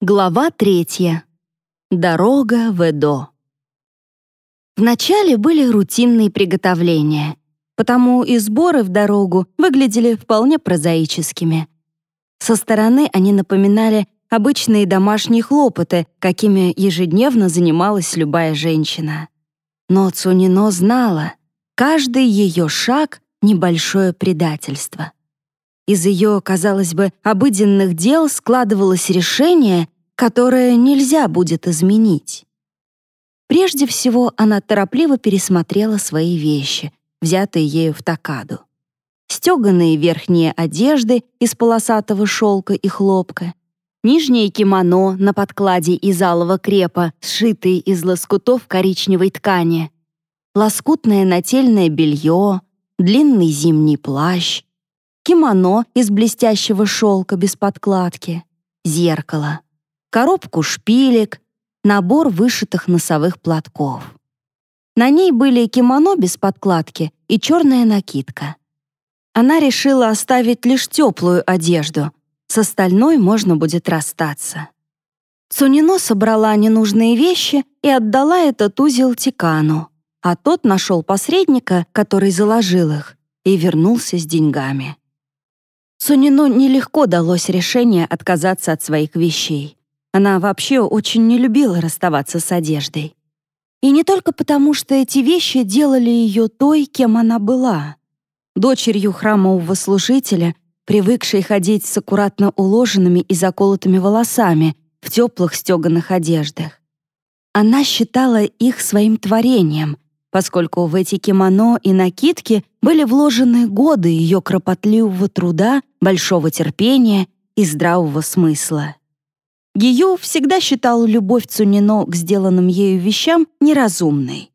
Глава третья. Дорога в Эдо. Вначале были рутинные приготовления, потому и сборы в дорогу выглядели вполне прозаическими. Со стороны они напоминали обычные домашние хлопоты, какими ежедневно занималась любая женщина. Но Цунино знала, каждый ее шаг — небольшое предательство. Из ее, казалось бы, обыденных дел складывалось решение, которое нельзя будет изменить. Прежде всего, она торопливо пересмотрела свои вещи, взятые ею в такаду. Стеганые верхние одежды из полосатого шелка и хлопка, нижнее кимоно на подкладе из алого крепа, сшитые из лоскутов коричневой ткани, лоскутное нательное белье, длинный зимний плащ, кимоно из блестящего шелка без подкладки, зеркало, коробку шпилек, набор вышитых носовых платков. На ней были кимоно без подкладки и черная накидка. Она решила оставить лишь теплую одежду, с остальной можно будет расстаться. Цунино собрала ненужные вещи и отдала этот узел Тикану, а тот нашел посредника, который заложил их, и вернулся с деньгами. Сунино нелегко далось решение отказаться от своих вещей. Она вообще очень не любила расставаться с одеждой. И не только потому, что эти вещи делали ее той, кем она была. Дочерью храмового служителя, привыкшей ходить с аккуратно уложенными и заколотыми волосами в теплых стеганых одеждах. Она считала их своим творением — поскольку в эти кимоно и накидки были вложены годы ее кропотливого труда, большого терпения и здравого смысла. Гию всегда считал любовь Цунино к сделанным ею вещам неразумной.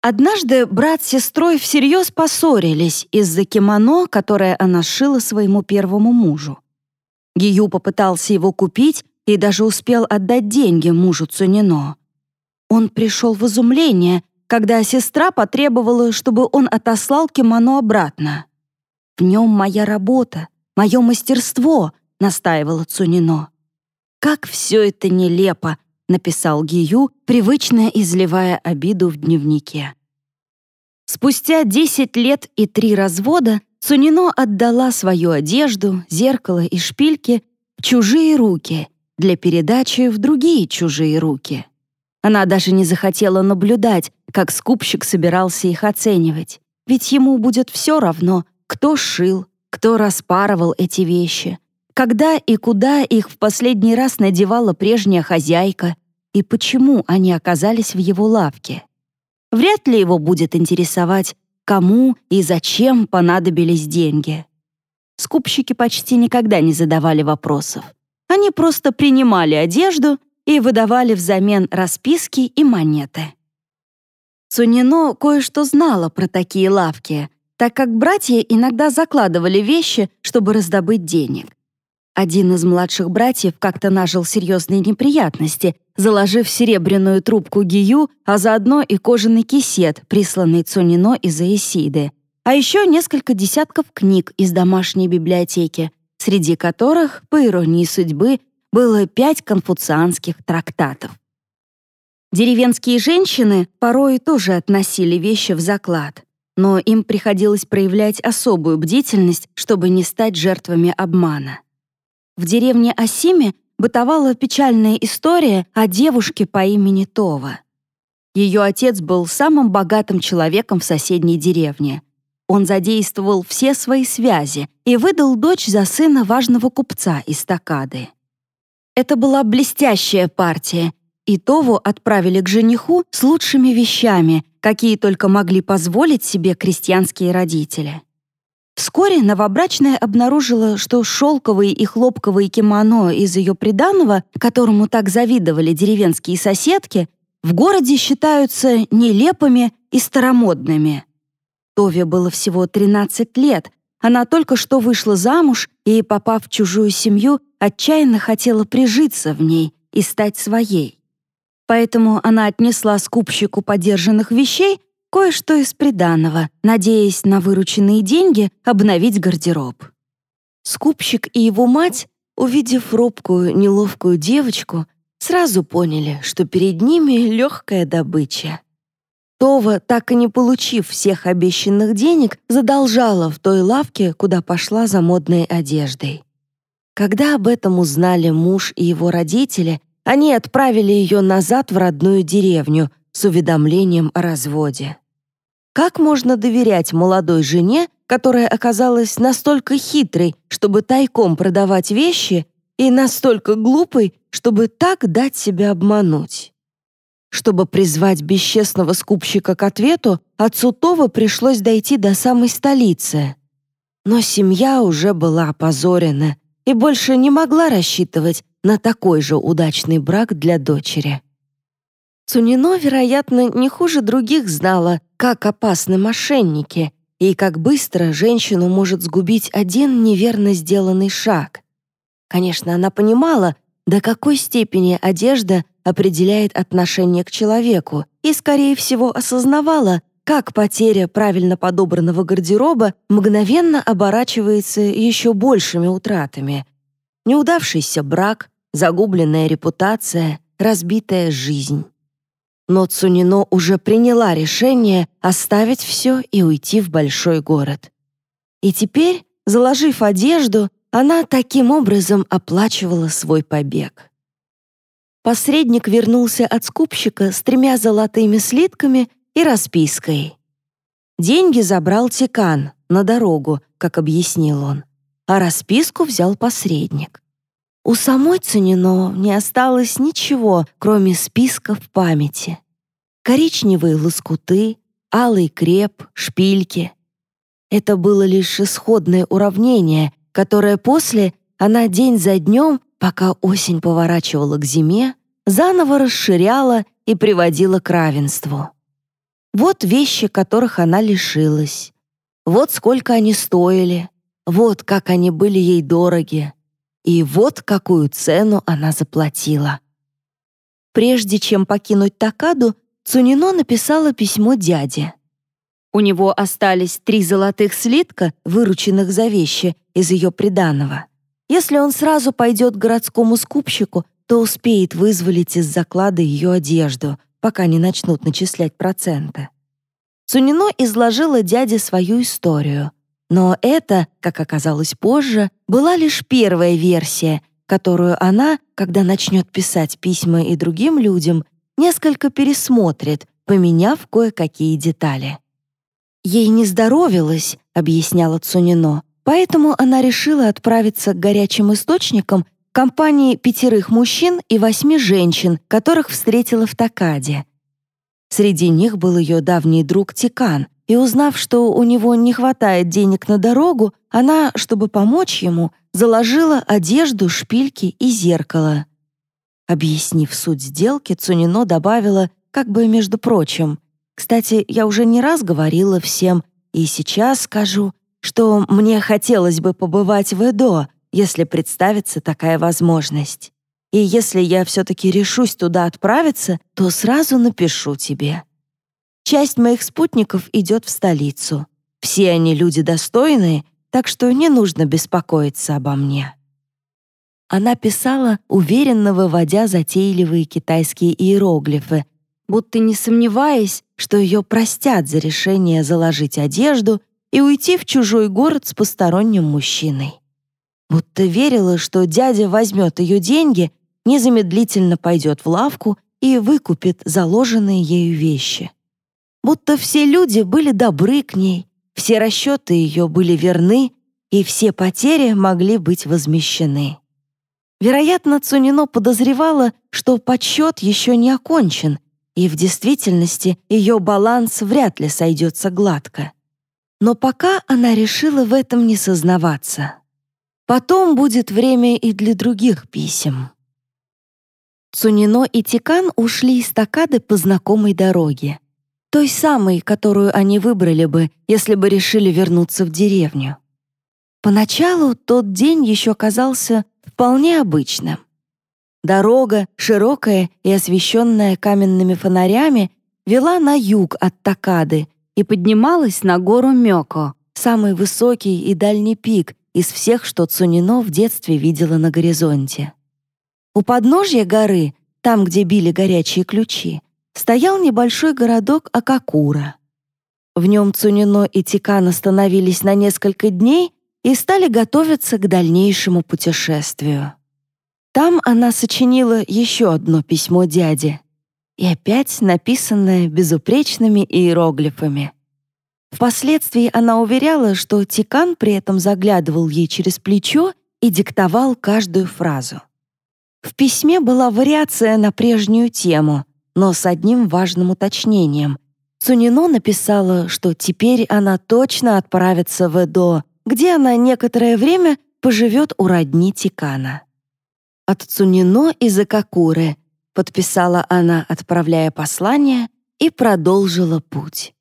Однажды брат с сестрой всерьез поссорились из-за кимоно, которое она сшила своему первому мужу. Гию попытался его купить и даже успел отдать деньги мужу Цунино. Он пришел в изумление, когда сестра потребовала, чтобы он отослал кимоно обратно. «В нем моя работа, мое мастерство», — настаивала Цунино. «Как все это нелепо», — написал Гию, привычно изливая обиду в дневнике. Спустя 10 лет и три развода Цунино отдала свою одежду, зеркало и шпильки в чужие руки для передачи в другие чужие руки. Она даже не захотела наблюдать, как скупщик собирался их оценивать. Ведь ему будет все равно, кто шил, кто распарывал эти вещи, когда и куда их в последний раз надевала прежняя хозяйка и почему они оказались в его лавке. Вряд ли его будет интересовать, кому и зачем понадобились деньги. Скупщики почти никогда не задавали вопросов. Они просто принимали одежду и выдавали взамен расписки и монеты. Цунино кое-что знала про такие лавки, так как братья иногда закладывали вещи, чтобы раздобыть денег. Один из младших братьев как-то нажил серьезные неприятности, заложив серебряную трубку Гию, а заодно и кожаный кисет, присланный Цунино из Аисиды, а еще несколько десятков книг из домашней библиотеки, среди которых, по иронии судьбы, было пять конфуцианских трактатов. Деревенские женщины порой тоже относили вещи в заклад, но им приходилось проявлять особую бдительность, чтобы не стать жертвами обмана. В деревне Асиме бытовала печальная история о девушке по имени Това. Ее отец был самым богатым человеком в соседней деревне. Он задействовал все свои связи и выдал дочь за сына важного купца из Такады. Это была блестящая партия, и Тову отправили к жениху с лучшими вещами, какие только могли позволить себе крестьянские родители. Вскоре новобрачная обнаружила, что шелковые и хлопковые кимоно из ее приданого, которому так завидовали деревенские соседки, в городе считаются нелепыми и старомодными. Тове было всего 13 лет, она только что вышла замуж и, попав в чужую семью, отчаянно хотела прижиться в ней и стать своей. Поэтому она отнесла скупщику подержанных вещей кое-что из приданого, надеясь на вырученные деньги обновить гардероб. Скупщик и его мать увидев робкую, неловкую девочку, сразу поняли, что перед ними легкая добыча. Това, так и не получив всех обещанных денег, задолжала в той лавке, куда пошла за модной одеждой. Когда об этом узнали муж и его родители, они отправили ее назад в родную деревню с уведомлением о разводе. Как можно доверять молодой жене, которая оказалась настолько хитрой, чтобы тайком продавать вещи, и настолько глупой, чтобы так дать себя обмануть? Чтобы призвать бесчестного скупщика к ответу, отцу Това пришлось дойти до самой столицы. Но семья уже была опозорена и больше не могла рассчитывать на такой же удачный брак для дочери. Цунино, вероятно, не хуже других знала, как опасны мошенники и как быстро женщину может сгубить один неверно сделанный шаг. Конечно, она понимала, до какой степени одежда определяет отношение к человеку и, скорее всего, осознавала, как потеря правильно подобранного гардероба мгновенно оборачивается еще большими утратами. Неудавшийся брак, загубленная репутация, разбитая жизнь. Но Цунино уже приняла решение оставить все и уйти в большой город. И теперь, заложив одежду, она таким образом оплачивала свой побег. Посредник вернулся от скупщика с тремя золотыми слитками и распиской. Деньги забрал Тикан на дорогу, как объяснил он, а расписку взял посредник. У самой Цунино не осталось ничего, кроме списка в памяти. Коричневые лоскуты, алый креп, шпильки. Это было лишь исходное уравнение, которое после она день за днем пока осень поворачивала к зиме, заново расширяла и приводила к равенству. Вот вещи, которых она лишилась. Вот сколько они стоили. Вот как они были ей дороги. И вот какую цену она заплатила. Прежде чем покинуть Такаду, Цунино написала письмо дяде. У него остались три золотых слитка, вырученных за вещи из ее приданого. Если он сразу пойдет к городскому скупщику, то успеет вызволить из заклада ее одежду, пока не начнут начислять проценты. Цунино изложила дяде свою историю. Но это, как оказалось позже, была лишь первая версия, которую она, когда начнет писать письма и другим людям, несколько пересмотрит, поменяв кое-какие детали. Ей не здоровилось, объясняла Цунино, Поэтому она решила отправиться к горячим источникам компании пятерых мужчин и восьми женщин, которых встретила в Такаде. Среди них был ее давний друг Тикан, и узнав, что у него не хватает денег на дорогу, она, чтобы помочь ему, заложила одежду, шпильки и зеркало. Объяснив суть сделки, Цунино добавила, как бы между прочим, «Кстати, я уже не раз говорила всем, и сейчас скажу, что мне хотелось бы побывать в Эдо, если представится такая возможность. И если я все-таки решусь туда отправиться, то сразу напишу тебе. Часть моих спутников идет в столицу. Все они люди достойные, так что не нужно беспокоиться обо мне». Она писала, уверенно выводя затейливые китайские иероглифы, будто не сомневаясь, что ее простят за решение заложить одежду и уйти в чужой город с посторонним мужчиной. Будто верила, что дядя возьмет ее деньги, незамедлительно пойдет в лавку и выкупит заложенные ею вещи. Будто все люди были добры к ней, все расчеты ее были верны, и все потери могли быть возмещены. Вероятно, Цунино подозревала, что подсчет еще не окончен, и в действительности ее баланс вряд ли сойдется гладко. Но пока она решила в этом не сознаваться. Потом будет время и для других писем. Цунино и Тикан ушли из стакады по знакомой дороге. Той самой, которую они выбрали бы, если бы решили вернуться в деревню. Поначалу тот день еще казался вполне обычным. Дорога, широкая и освещенная каменными фонарями, вела на юг от Такады, и поднималась на гору Мёко, самый высокий и дальний пик, из всех, что Цунино в детстве видела на горизонте. У подножья горы, там, где били горячие ключи, стоял небольшой городок Акакура. В нем Цунино и Тикан остановились на несколько дней и стали готовиться к дальнейшему путешествию. Там она сочинила еще одно письмо дяде, и опять написанное безупречными иероглифами. Впоследствии она уверяла, что Тикан при этом заглядывал ей через плечо и диктовал каждую фразу. В письме была вариация на прежнюю тему, но с одним важным уточнением. Цунино написала, что теперь она точно отправится в Эдо, где она некоторое время поживет у родни Тикана. От Цунино из Акакуры подписала она, отправляя послание, и продолжила путь.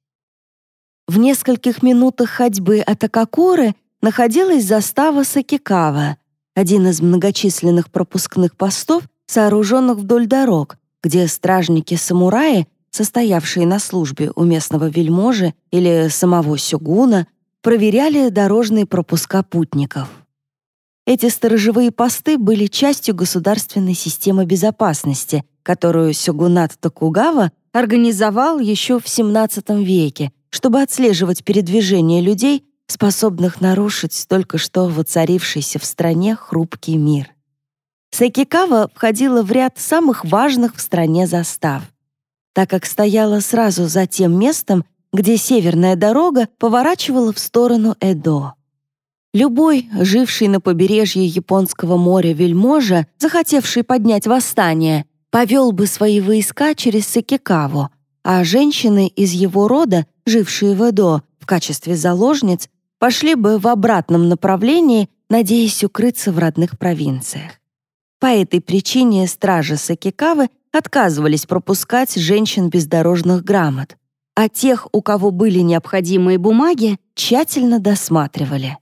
В нескольких минутах ходьбы от Акакуры находилась застава Сакикава, один из многочисленных пропускных постов, сооруженных вдоль дорог, где стражники-самураи, состоявшие на службе у местного вельможи или самого сёгуна, проверяли дорожные пропуска путников. Эти сторожевые посты были частью государственной системы безопасности, которую сёгунат Токугава организовал еще в XVII веке, чтобы отслеживать передвижение людей, способных нарушить только что воцарившийся в стране хрупкий мир. Сайкикава входила в ряд самых важных в стране застав, так как стояла сразу за тем местом, где северная дорога поворачивала в сторону Эдо. Любой, живший на побережье Японского моря вельможа, захотевший поднять восстание, повел бы свои войска через Сакикаву, а женщины из его рода, жившие в Эдо в качестве заложниц, пошли бы в обратном направлении, надеясь укрыться в родных провинциях. По этой причине стражи Сакикавы отказывались пропускать женщин без дорожных грамот, а тех, у кого были необходимые бумаги, тщательно досматривали.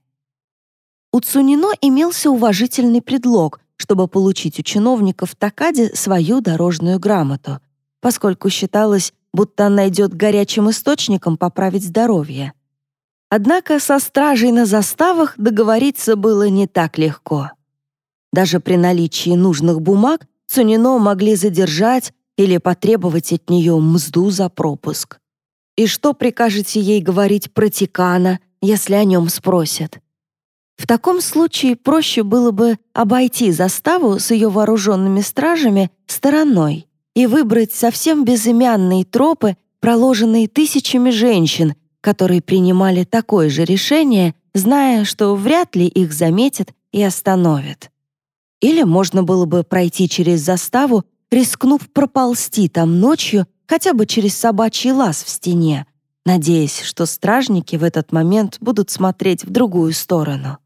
У Цунино имелся уважительный предлог, чтобы получить у чиновников Такади свою дорожную грамоту, поскольку считалось, будто она идет горячим источником поправить здоровье. Однако со стражей на заставах договориться было не так легко. Даже при наличии нужных бумаг Цунино могли задержать или потребовать от нее мзду за пропуск. И что прикажете ей говорить про Тикана, если о нем спросят? В таком случае проще было бы обойти заставу с ее вооруженными стражами стороной и выбрать совсем безымянные тропы, проложенные тысячами женщин, которые принимали такое же решение, зная, что вряд ли их заметят и остановят. Или можно было бы пройти через заставу, рискнув проползти там ночью хотя бы через собачий лаз в стене, надеясь, что стражники в этот момент будут смотреть в другую сторону.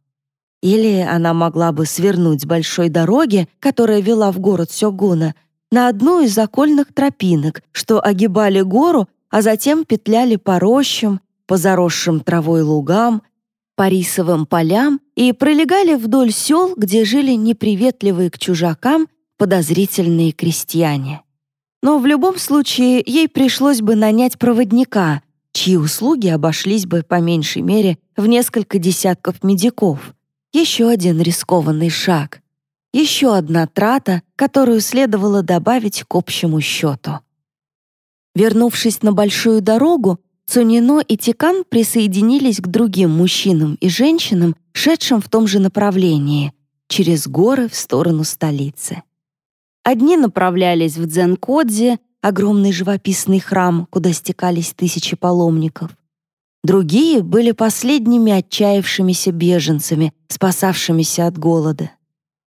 Или она могла бы свернуть с большой дороги, которая вела в город Сёгуна, на одну из окольных тропинок, что огибали гору, а затем петляли по рощам, по заросшим травой лугам, по рисовым полям и пролегали вдоль сел, где жили неприветливые к чужакам подозрительные крестьяне. Но в любом случае ей пришлось бы нанять проводника, чьи услуги обошлись бы по меньшей мере в несколько десятков медиков, еще один рискованный шаг. Еще одна трата, которую следовало добавить к общему счету. Вернувшись на большую дорогу, Цунино и Тикан присоединились к другим мужчинам и женщинам, шедшим в том же направлении, через горы в сторону столицы. Одни направлялись в Дзенкодзе, огромный живописный храм, куда стекались тысячи паломников. Другие были последними отчаявшимися беженцами, спасавшимися от голода.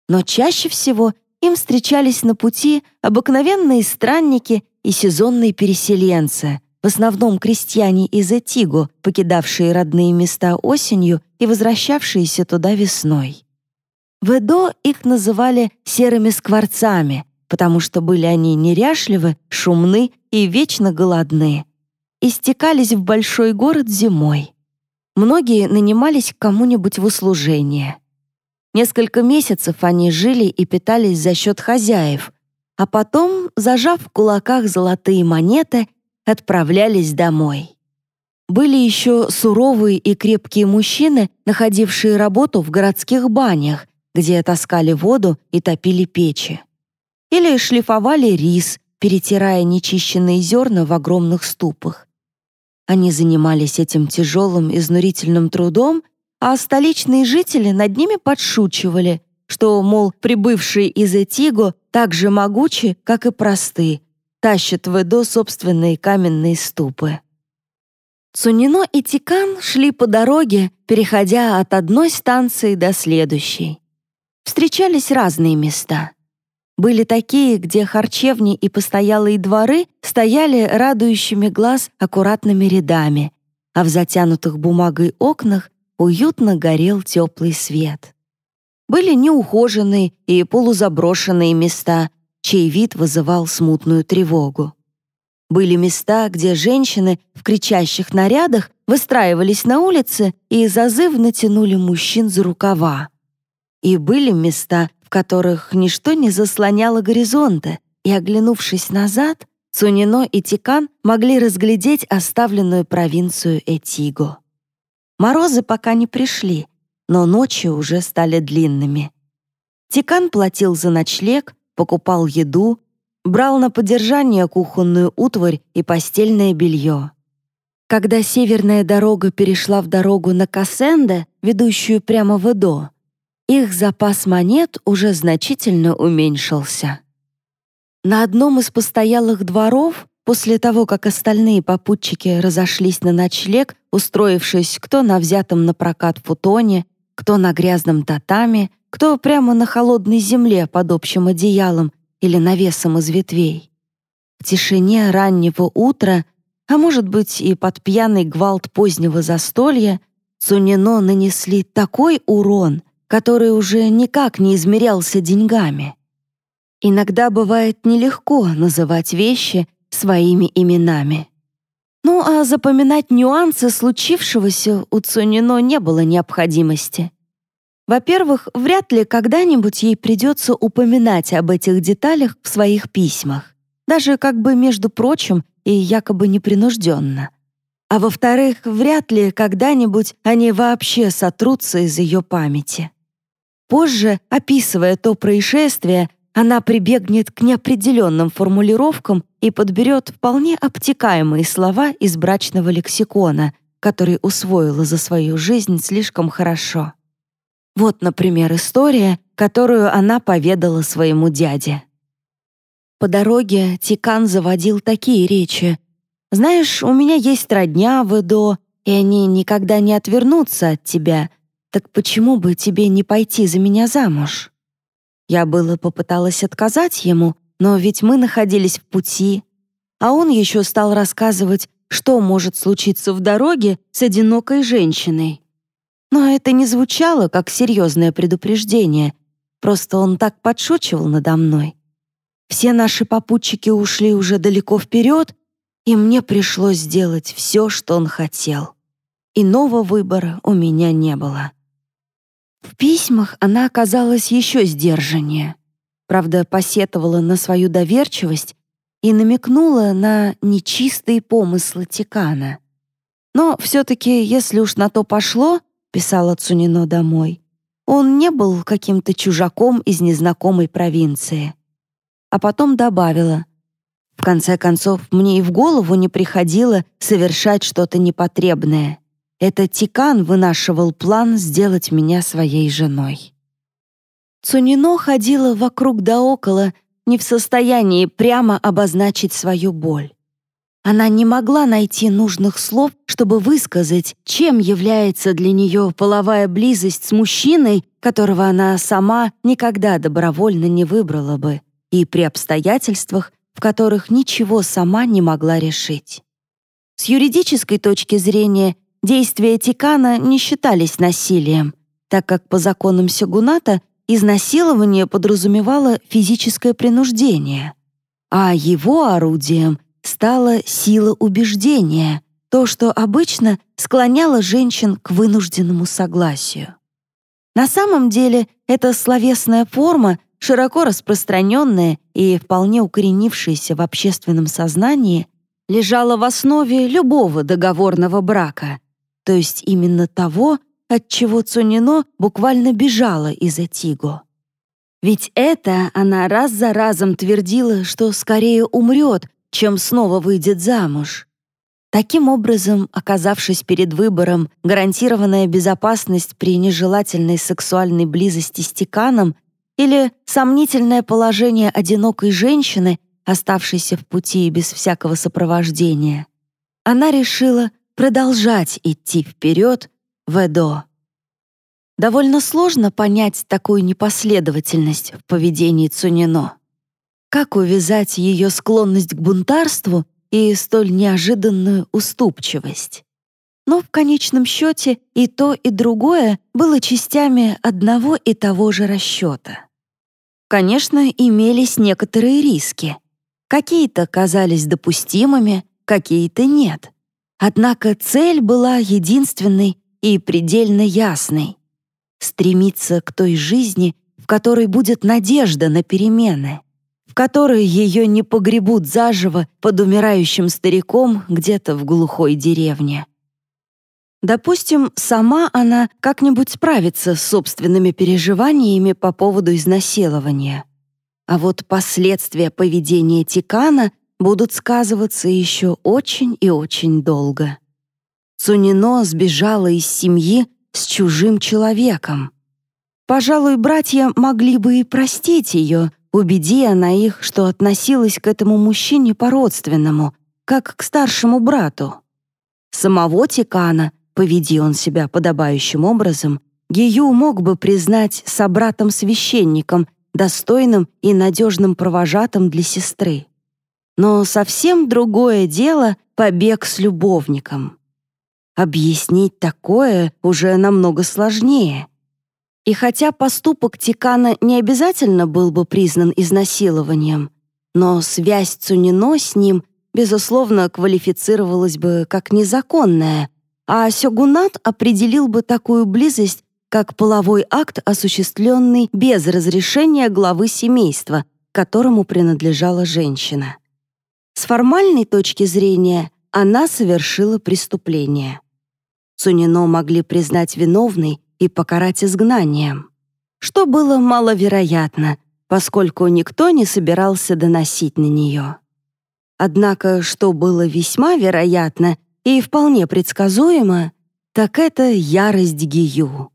Но чаще всего им встречались на пути обыкновенные странники и сезонные переселенцы, в основном крестьяне из Этиго, покидавшие родные места осенью и возвращавшиеся туда весной. В Эдо их называли «серыми скворцами», потому что были они неряшливы, шумны и вечно голодные и стекались в большой город зимой. Многие нанимались к кому-нибудь в услужение. Несколько месяцев они жили и питались за счет хозяев, а потом, зажав в кулаках золотые монеты, отправлялись домой. были еще суровые и крепкие мужчины, находившие работу в городских банях, где таскали воду и топили печи. Или шлифовали рис, перетирая нечищенные зерна в огромных ступах. Они занимались этим тяжелым изнурительным трудом, а столичные жители над ними подшучивали, что, мол, прибывшие из Этиго так же могучи, как и просты, тащат в Эдо собственные каменные ступы. Цунино и Тикан шли по дороге, переходя от одной станции до следующей. Встречались разные места. Были такие, где харчевни и постоялые дворы стояли радующими глаз аккуратными рядами, а в затянутых бумагой окнах уютно горел теплый свет. Были неухоженные и полузаброшенные места, чей вид вызывал смутную тревогу. Были места, где женщины в кричащих нарядах выстраивались на улице и зазывно тянули мужчин за рукава. И были места, в которых ничто не заслоняло горизонта, и, оглянувшись назад, Цунино и Тикан могли разглядеть оставленную провинцию Этиго. Морозы пока не пришли, но ночи уже стали длинными. Тикан платил за ночлег, покупал еду, брал на поддержание кухонную утварь и постельное белье. Когда северная дорога перешла в дорогу на Кассенде, ведущую прямо в Эдо, их запас монет уже значительно уменьшился. На одном из постоялых дворов, после того, как остальные попутчики разошлись на ночлег, устроившись кто на взятом на прокат футоне, кто на грязном татаме, кто прямо на холодной земле под общим одеялом или навесом из ветвей. В тишине раннего утра, а может быть и под пьяный гвалт позднего застолья, Цунино нанесли такой урон, который уже никак не измерялся деньгами. Иногда бывает нелегко называть вещи своими именами. Ну а запоминать нюансы случившегося у Цунино не было необходимости. Во-первых, вряд ли когда-нибудь ей придется упоминать об этих деталях в своих письмах, даже как бы между прочим и якобы непринужденно. А во-вторых, вряд ли когда-нибудь они вообще сотрутся из ее памяти. Позже, описывая то происшествие, она прибегнет к неопределенным формулировкам и подберет вполне обтекаемые слова из брачного лексикона, который усвоила за свою жизнь слишком хорошо. Вот, например, история, которую она поведала своему дяде. По дороге Тикан заводил такие речи. «Знаешь, у меня есть родня в Эдо, и они никогда не отвернутся от тебя. Так почему бы тебе не пойти за меня замуж?» Я было попыталась отказать ему, но ведь мы находились в пути. А он еще стал рассказывать, что может случиться в дороге с одинокой женщиной. Но это не звучало как серьезное предупреждение, просто он так подшучивал надо мной. Все наши попутчики ушли уже далеко вперед, и мне пришлось сделать все, что он хотел. Иного выбора у меня не было. В письмах она оказалась еще сдержаннее. Правда, посетовала на свою доверчивость и намекнула на нечистые помыслы Тикана. Но все-таки, если уж на то пошло, писала Цунино домой, он не был каким-то чужаком из незнакомой провинции. А потом добавила, в конце концов, мне и в голову не приходило совершать что-то непотребное. Это Тикан вынашивал план сделать меня своей женой. Цунино ходила вокруг да около, не в состоянии прямо обозначить свою боль. Она не могла найти нужных слов, чтобы высказать, чем является для нее половая близость с мужчиной, которого она сама никогда добровольно не выбрала бы, и при обстоятельствах, в которых ничего сама не могла решить. С юридической точки зрения Действия Тикана не считались насилием, так как по законам Сёгуната изнасилование подразумевало физическое принуждение, а его орудием стала сила убеждения, то, что обычно склоняло женщин к вынужденному согласию. На самом деле, эта словесная форма, широко распространенная и вполне укоренившаяся в общественном сознании, лежала в основе любого договорного брака, то есть именно того, от чего Цунино буквально бежала из Этиго. Ведь это она раз за разом твердила, что скорее умрет, чем снова выйдет замуж. Таким образом, оказавшись перед выбором, гарантированная безопасность при нежелательной сексуальной близости с Тиканом или сомнительное положение одинокой женщины, оставшейся в пути без всякого сопровождения, она решила продолжать идти вперед в Эдо. Довольно сложно понять такую непоследовательность в поведении Цунино. Как увязать ее склонность к бунтарству и столь неожиданную уступчивость? Но в конечном счете и то, и другое было частями одного и того же расчета. Конечно, имелись некоторые риски. Какие-то казались допустимыми, какие-то нет. Однако цель была единственной и предельно ясной стремиться к той жизни, в которой будет надежда на перемены, в которой ее не погребут заживо под умирающим стариком где-то в глухой деревне. Допустим, сама она как-нибудь справится с собственными переживаниями по поводу изнасилования. А вот последствия поведения Тикана будут сказываться еще очень и очень долго. Цунино сбежала из семьи, с чужим человеком. Пожалуй, братья могли бы и простить ее, убеди она их, что относилась к этому мужчине по-родственному, как к старшему брату. Самого Тикана, поведи он себя подобающим образом, Гию мог бы признать собратом-священником, достойным и надежным провожатым для сестры. Но совсем другое дело — побег с любовником. Объяснить такое уже намного сложнее. И хотя поступок Тикана не обязательно был бы признан изнасилованием, но связь Цунино с ним, безусловно, квалифицировалась бы как незаконная, а Сёгунат определил бы такую близость как половой акт, осуществленный без разрешения главы семейства, которому принадлежала женщина. С формальной точки зрения она совершила преступление. Цунино могли признать виновной и покарать изгнанием, что было маловероятно, поскольку никто не собирался доносить на нее. Однако, что было весьма вероятно и вполне предсказуемо, так это ярость Гию.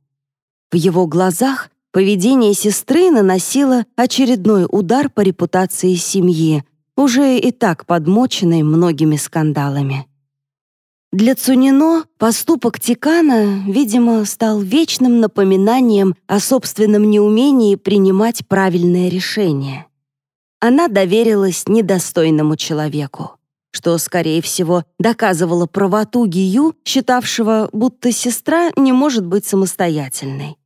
В его глазах поведение сестры наносило очередной удар по репутации семьи, уже и так подмоченной многими скандалами. Для Цунино поступок Тикана, видимо, стал вечным напоминанием о собственном неумении принимать правильное решение. Она доверилась недостойному человеку, что, скорее всего, доказывало правоту Гию, считавшего, будто сестра не может быть самостоятельной.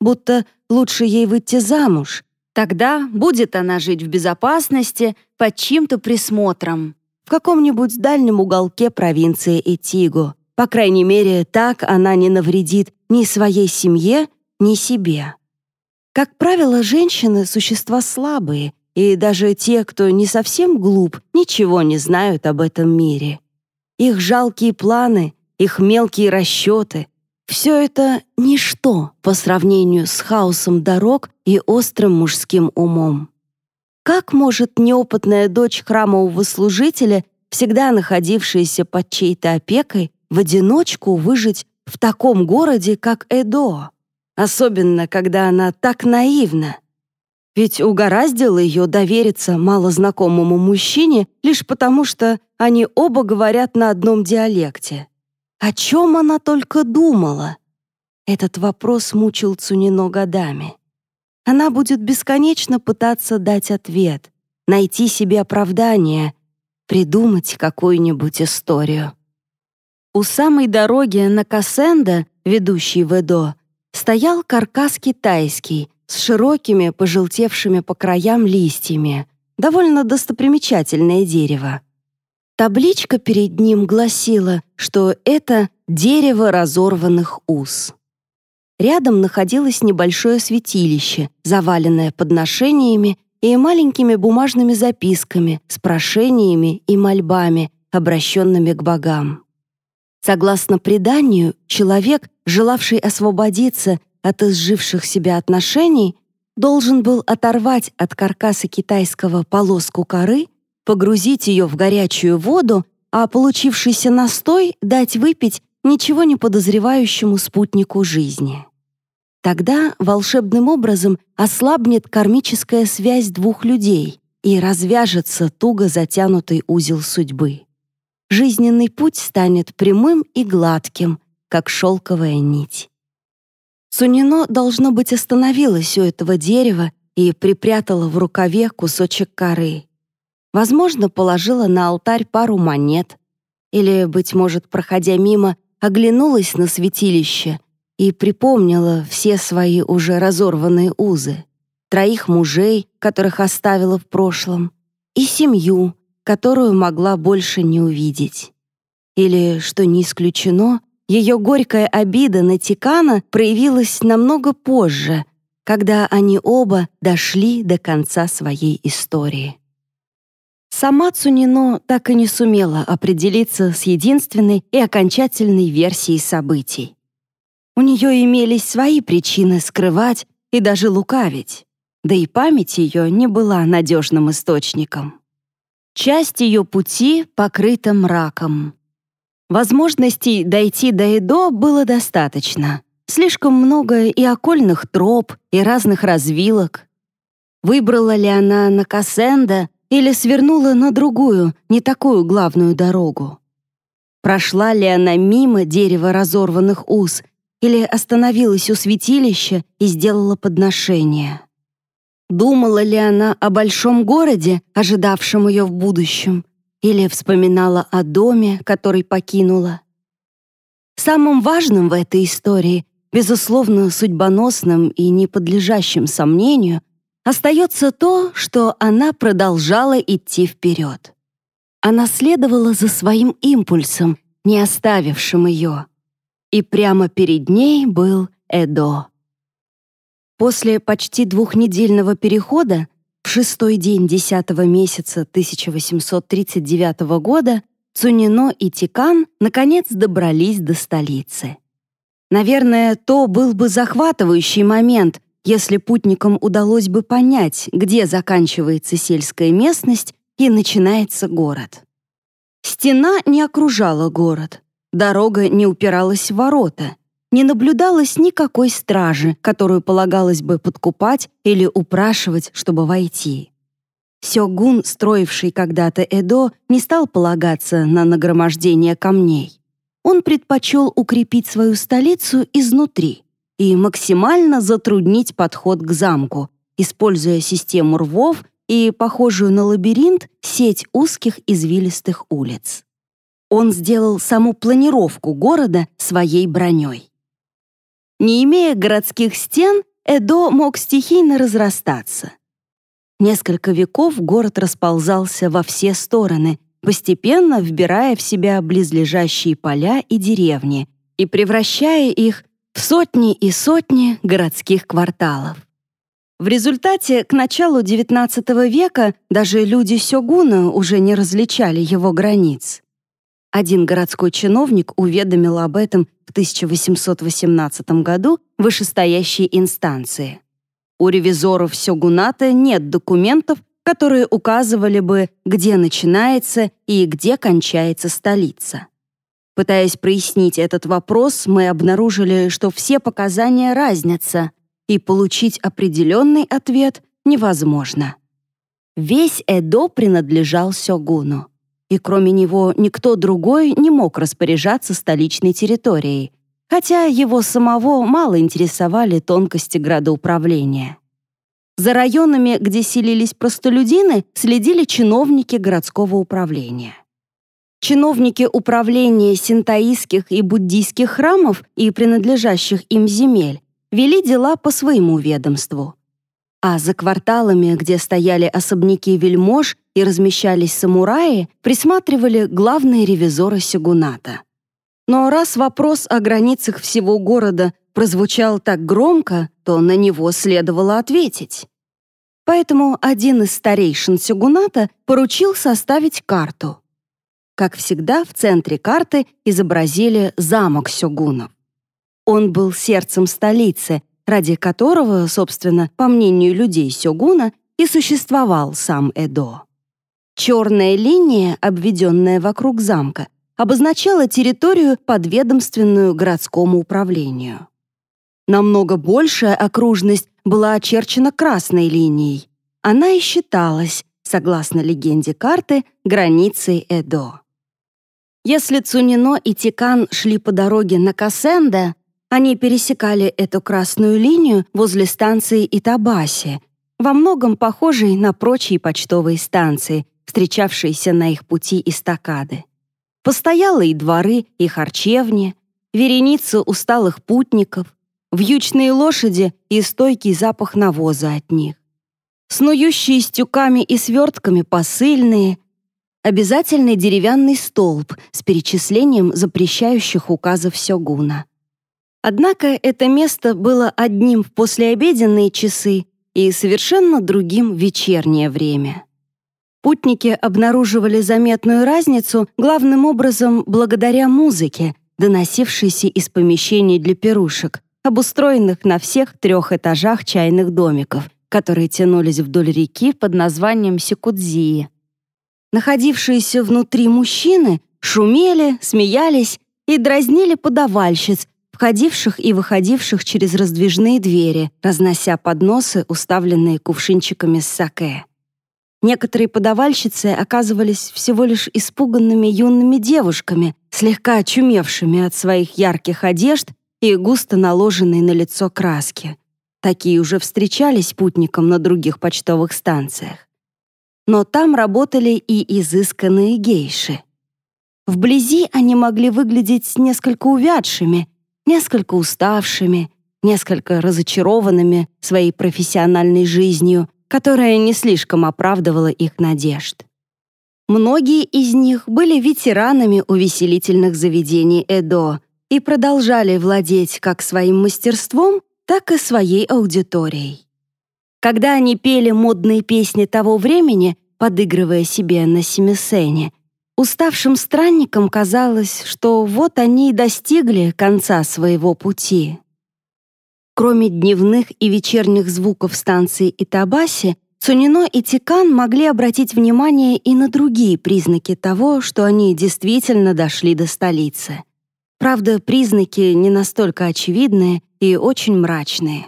Будто лучше ей выйти замуж, тогда будет она жить в безопасности под чьим-то присмотром, в каком-нибудь дальнем уголке провинции Этиго. По крайней мере, так она не навредит ни своей семье, ни себе. Как правило, женщины — существа слабые, и даже те, кто не совсем глуп, ничего не знают об этом мире. Их жалкие планы, их мелкие расчеты — все это ничто по сравнению с хаосом дорог и острым мужским умом. Как может неопытная дочь храмового служителя, всегда находившаяся под чьей-то опекой, в одиночку выжить в таком городе, как Эдо? Особенно, когда она так наивна. Ведь угораздило ее довериться малознакомому мужчине лишь потому, что они оба говорят на одном диалекте. О чем она только думала? Этот вопрос мучил Цунино годами. Она будет бесконечно пытаться дать ответ, найти себе оправдание, придумать какую-нибудь историю. У самой дороги на Кассенда, ведущей в Эдо, стоял каркас китайский с широкими, пожелтевшими по краям листьями, довольно достопримечательное дерево. Табличка перед ним гласила, что это дерево разорванных уз. Рядом находилось небольшое святилище, заваленное подношениями и маленькими бумажными записками с прошениями и мольбами, обращенными к богам. Согласно преданию, человек, желавший освободиться от изживших себя отношений, должен был оторвать от каркаса китайского полоску коры, погрузить ее в горячую воду, а получившийся настой дать выпить ничего не подозревающему спутнику жизни. Тогда волшебным образом ослабнет кармическая связь двух людей и развяжется туго затянутый узел судьбы. Жизненный путь станет прямым и гладким, как шелковая нить. Сунино, должно быть, остановилась у этого дерева и припрятала в рукаве кусочек коры. Возможно, положила на алтарь пару монет. Или, быть может, проходя мимо, оглянулась на святилище и припомнила все свои уже разорванные узы. Троих мужей, которых оставила в прошлом, и семью, которую могла больше не увидеть. Или, что не исключено, ее горькая обида на Тикана проявилась намного позже, когда они оба дошли до конца своей истории. Сама Цунино так и не сумела определиться с единственной и окончательной версией событий. У нее имелись свои причины скрывать и даже лукавить, да и память ее не была надежным источником. Часть ее пути покрыта мраком, Возможностей дойти до Эдо было достаточно. Слишком много и окольных троп, и разных развилок. Выбрала ли она на Кассенда или свернула на другую, не такую главную дорогу? Прошла ли она мимо дерева разорванных уз или остановилась у святилища и сделала подношение? Думала ли она о большом городе, ожидавшем ее в будущем, или вспоминала о доме, который покинула. Самым важным в этой истории, безусловно, судьбоносным и не подлежащим сомнению, остается то, что она продолжала идти вперед. Она следовала за своим импульсом, не оставившим ее. И прямо перед ней был Эдо. После почти двухнедельного перехода в шестой день десятого месяца 1839 года Цунино и Тикан наконец добрались до столицы. Наверное, то был бы захватывающий момент, если путникам удалось бы понять, где заканчивается сельская местность и начинается город. Стена не окружала город, дорога не упиралась в ворота — не наблюдалось никакой стражи, которую полагалось бы подкупать или упрашивать, чтобы войти. Сёгун, строивший когда-то Эдо, не стал полагаться на нагромождение камней. Он предпочел укрепить свою столицу изнутри и максимально затруднить подход к замку, используя систему рвов и, похожую на лабиринт, сеть узких извилистых улиц. Он сделал саму планировку города своей броней. Не имея городских стен, Эдо мог стихийно разрастаться. Несколько веков город расползался во все стороны, постепенно вбирая в себя близлежащие поля и деревни и превращая их в сотни и сотни городских кварталов. В результате к началу XIX века даже люди Сёгуна уже не различали его границ. Один городской чиновник уведомил об этом в 1818 году вышестоящей инстанции. У ревизоров Сёгуната нет документов, которые указывали бы, где начинается и где кончается столица. Пытаясь прояснить этот вопрос, мы обнаружили, что все показания разнятся, и получить определенный ответ невозможно. Весь Эдо принадлежал Сёгуну и кроме него никто другой не мог распоряжаться столичной территорией, хотя его самого мало интересовали тонкости градоуправления. За районами, где селились простолюдины, следили чиновники городского управления. Чиновники управления синтаистских и буддийских храмов и принадлежащих им земель вели дела по своему ведомству. А за кварталами, где стояли особняки вельмож и размещались самураи, присматривали главные ревизоры Сигуната. Но раз вопрос о границах всего города прозвучал так громко, то на него следовало ответить. Поэтому один из старейшин Сигуната поручил составить карту. Как всегда, в центре карты изобразили замок сёгунов. Он был сердцем столицы, ради которого, собственно, по мнению людей сёгуна, и существовал сам Эдо. Черная линия, обведенная вокруг замка, обозначала территорию, подведомственную городскому управлению. Намного большая окружность была очерчена красной линией. Она и считалась, согласно легенде карты, границей Эдо. Если Цунино и Тикан шли по дороге на Касенде, они пересекали эту красную линию возле станции Итабаси, во многом похожей на прочие почтовые станции, встречавшиеся на их пути эстакады. Постоялые дворы и харчевни, вереницы усталых путников, вьючные лошади и стойкий запах навоза от них. Снующие с тюками и свертками посыльные, обязательный деревянный столб с перечислением запрещающих указов Сёгуна. Однако это место было одним в послеобеденные часы и совершенно другим в вечернее время. Путники обнаруживали заметную разницу главным образом благодаря музыке, доносившейся из помещений для пирушек, обустроенных на всех трех этажах чайных домиков, которые тянулись вдоль реки под названием Секудзии. Находившиеся внутри мужчины шумели, смеялись и дразнили подавальщиц, входивших и выходивших через раздвижные двери, разнося подносы, уставленные кувшинчиками с саке. Некоторые подавальщицы оказывались всего лишь испуганными юными девушками, слегка очумевшими от своих ярких одежд и густо наложенной на лицо краски. Такие уже встречались путникам на других почтовых станциях. Но там работали и изысканные гейши. Вблизи они могли выглядеть несколько увядшими несколько уставшими, несколько разочарованными своей профессиональной жизнью, которая не слишком оправдывала их надежд. Многие из них были ветеранами увеселительных заведений Эдо и продолжали владеть как своим мастерством, так и своей аудиторией. Когда они пели модные песни того времени, подыгрывая себе на семисене, Уставшим странникам казалось, что вот они и достигли конца своего пути. Кроме дневных и вечерних звуков станции Итабаси, Цунино и Тикан могли обратить внимание и на другие признаки того, что они действительно дошли до столицы. Правда, признаки не настолько очевидные и очень мрачные.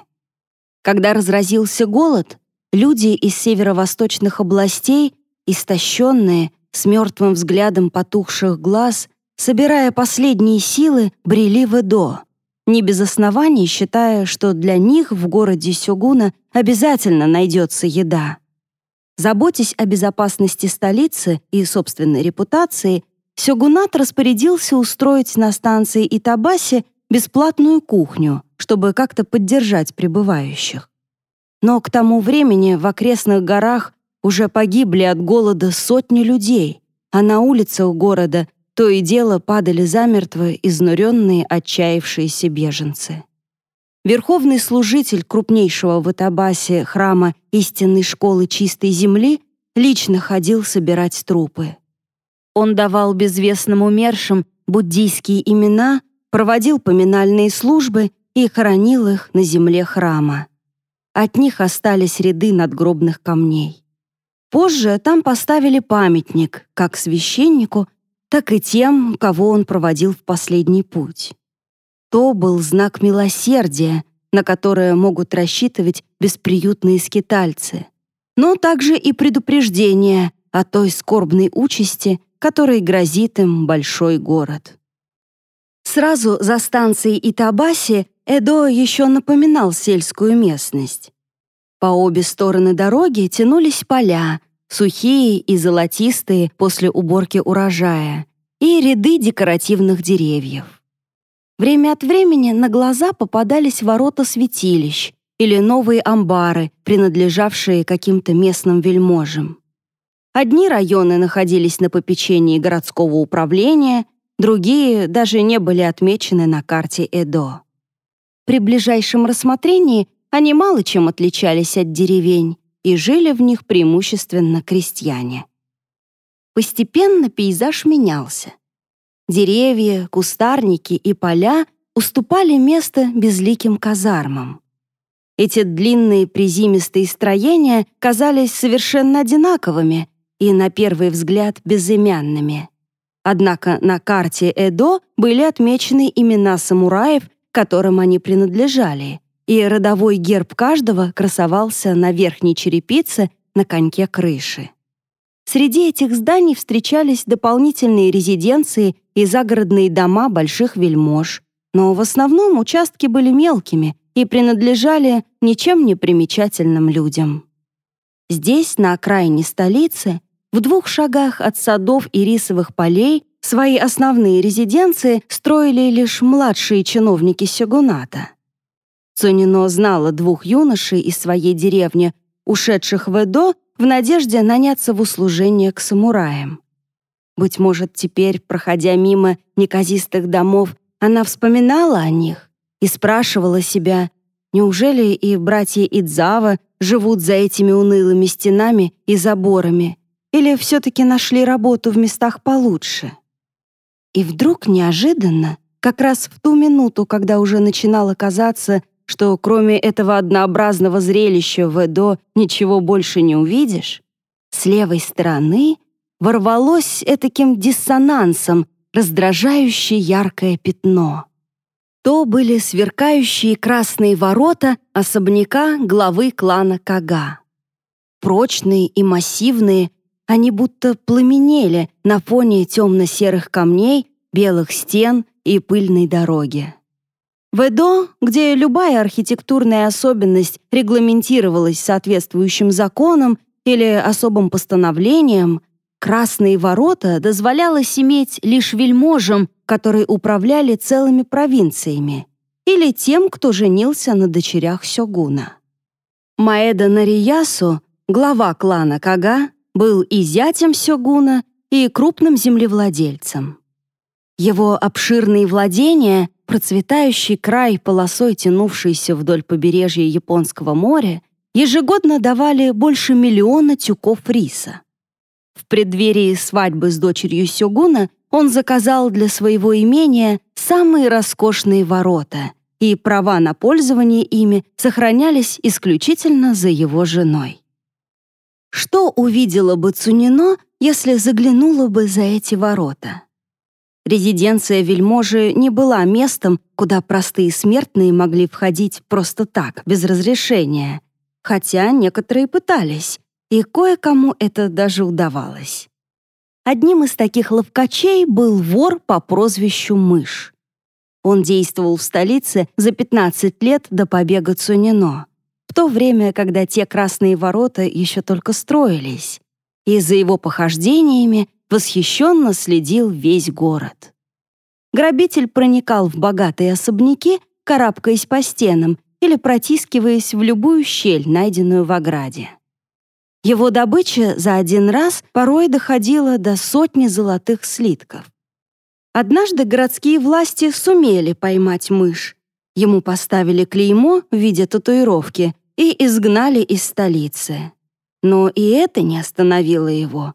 Когда разразился голод, люди из северо-восточных областей, истощенные, с мертвым взглядом потухших глаз, собирая последние силы, брели в Эдо, не без оснований считая, что для них в городе Сёгуна обязательно найдется еда. Заботясь о безопасности столицы и собственной репутации, Сёгунат распорядился устроить на станции Итабаси бесплатную кухню, чтобы как-то поддержать прибывающих. Но к тому времени в окрестных горах уже погибли от голода сотни людей, а на улицах города то и дело падали замертво изнуренные отчаявшиеся беженцы. Верховный служитель крупнейшего в Этабасе храма истинной школы чистой земли лично ходил собирать трупы. Он давал безвестным умершим буддийские имена, проводил поминальные службы и хоронил их на земле храма. От них остались ряды надгробных камней. Позже там поставили памятник как священнику, так и тем, кого он проводил в последний путь. То был знак милосердия, на которое могут рассчитывать бесприютные скитальцы, но также и предупреждение о той скорбной участи, которой грозит им большой город. Сразу за станцией Итабаси Эдо еще напоминал сельскую местность. По обе стороны дороги тянулись поля, сухие и золотистые после уборки урожая, и ряды декоративных деревьев. Время от времени на глаза попадались ворота святилищ или новые амбары, принадлежавшие каким-то местным вельможам. Одни районы находились на попечении городского управления, другие даже не были отмечены на карте Эдо. При ближайшем рассмотрении они мало чем отличались от деревень и жили в них преимущественно крестьяне. Постепенно пейзаж менялся. Деревья, кустарники и поля уступали место безликим казармам. Эти длинные призимистые строения казались совершенно одинаковыми и, на первый взгляд, безымянными. Однако на карте Эдо были отмечены имена самураев, которым они принадлежали, и родовой герб каждого красовался на верхней черепице на коньке крыши. Среди этих зданий встречались дополнительные резиденции и загородные дома больших вельмож, но в основном участки были мелкими и принадлежали ничем не примечательным людям. Здесь, на окраине столицы, в двух шагах от садов и рисовых полей, свои основные резиденции строили лишь младшие чиновники Сёгуната. Цунино знала двух юношей из своей деревни, ушедших в Эдо в надежде наняться в услужение к самураям. Быть может, теперь, проходя мимо неказистых домов, она вспоминала о них и спрашивала себя, неужели и братья Идзава живут за этими унылыми стенами и заборами, или все-таки нашли работу в местах получше. И вдруг неожиданно, как раз в ту минуту, когда уже начинало казаться, что кроме этого однообразного зрелища в Эдо ничего больше не увидишь, с левой стороны ворвалось этаким диссонансом раздражающее яркое пятно. То были сверкающие красные ворота особняка главы клана Кага. Прочные и массивные, они будто пламенели на фоне темно-серых камней, белых стен и пыльной дороги. В Эдо, где любая архитектурная особенность регламентировалась соответствующим законом или особым постановлением, красные ворота дозволялось иметь лишь вельможам, которые управляли целыми провинциями, или тем, кто женился на дочерях Сёгуна. Маэда Нариясу, глава клана Кага, был и зятем Сёгуна, и крупным землевладельцем. Его обширные владения процветающий край, полосой тянувшийся вдоль побережья Японского моря, ежегодно давали больше миллиона тюков риса. В преддверии свадьбы с дочерью Сёгуна он заказал для своего имения самые роскошные ворота, и права на пользование ими сохранялись исключительно за его женой. Что увидела бы Цунино, если заглянула бы за эти ворота? Резиденция вельможи не была местом, куда простые смертные могли входить просто так, без разрешения, хотя некоторые пытались, и кое-кому это даже удавалось. Одним из таких ловкачей был вор по прозвищу Мышь. Он действовал в столице за 15 лет до побега Цунино, в то время, когда те красные ворота еще только строились, и за его похождениями восхищенно следил весь город. Грабитель проникал в богатые особняки, карабкаясь по стенам или протискиваясь в любую щель, найденную в ограде. Его добыча за один раз порой доходила до сотни золотых слитков. Однажды городские власти сумели поймать мышь. Ему поставили клеймо в виде татуировки и изгнали из столицы. Но и это не остановило его.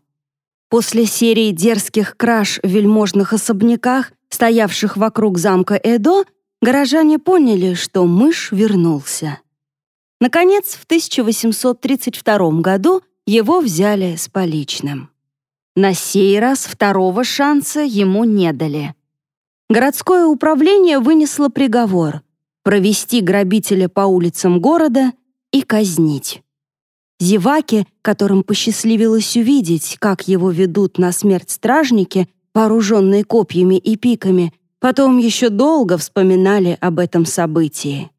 После серии дерзких краж в вельможных особняках, стоявших вокруг замка Эдо, горожане поняли, что мышь вернулся. Наконец, в 1832 году его взяли с поличным. На сей раз второго шанса ему не дали. Городское управление вынесло приговор провести грабителя по улицам города и казнить. Зеваки, которым посчастливилось увидеть, как его ведут на смерть стражники, вооруженные копьями и пиками, потом еще долго вспоминали об этом событии.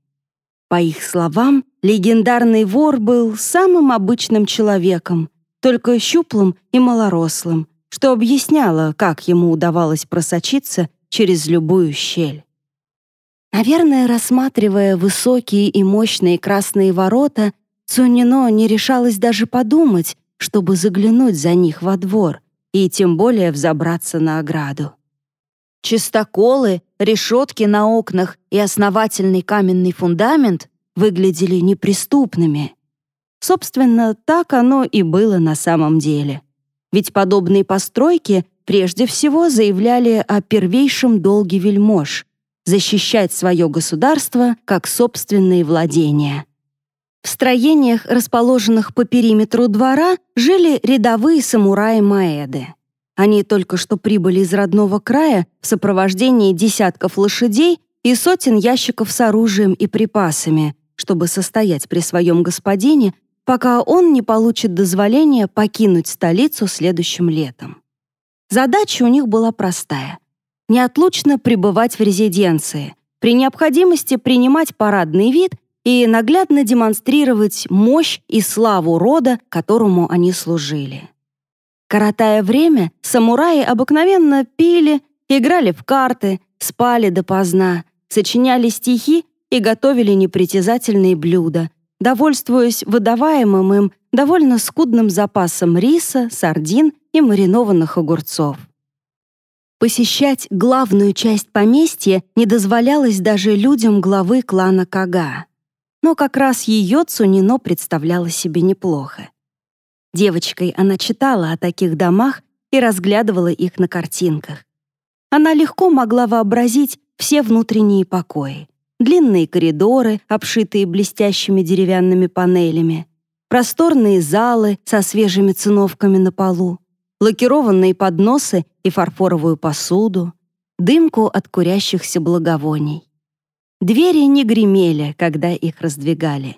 По их словам, легендарный вор был самым обычным человеком, только щуплым и малорослым, что объясняло, как ему удавалось просочиться через любую щель. Наверное, рассматривая высокие и мощные красные ворота, Цунино не решалась даже подумать, чтобы заглянуть за них во двор и тем более взобраться на ограду. Чистоколы, решетки на окнах и основательный каменный фундамент выглядели неприступными. Собственно, так оно и было на самом деле. ведь подобные постройки прежде всего заявляли о первейшем долге вельмож — защищать свое государство как собственные владения. В строениях, расположенных по периметру двора, жили рядовые самураи Маэды. Они только что прибыли из родного края в сопровождении десятков лошадей и сотен ящиков с оружием и припасами, чтобы состоять при своем господине, пока он не получит дозволения покинуть столицу следующим летом. Задача у них была простая — неотлучно пребывать в резиденции, при необходимости принимать парадный вид и наглядно демонстрировать мощь и славу рода, которому они служили. Коротая время, самураи обыкновенно пили, играли в карты, спали допоздна, сочиняли стихи и готовили непритязательные блюда, довольствуясь выдаваемым им довольно скудным запасом риса, сардин и маринованных огурцов. Посещать главную часть поместья не дозволялось даже людям главы клана Кага. Но как раз ее Цунино представляла себе неплохо. Девочкой она читала о таких домах и разглядывала их на картинках. Она легко могла вообразить все внутренние покои. Длинные коридоры, обшитые блестящими деревянными панелями, просторные залы со свежими циновками на полу, лакированные подносы и фарфоровую посуду, дымку от курящихся благовоний. Двери не гремели, когда их раздвигали.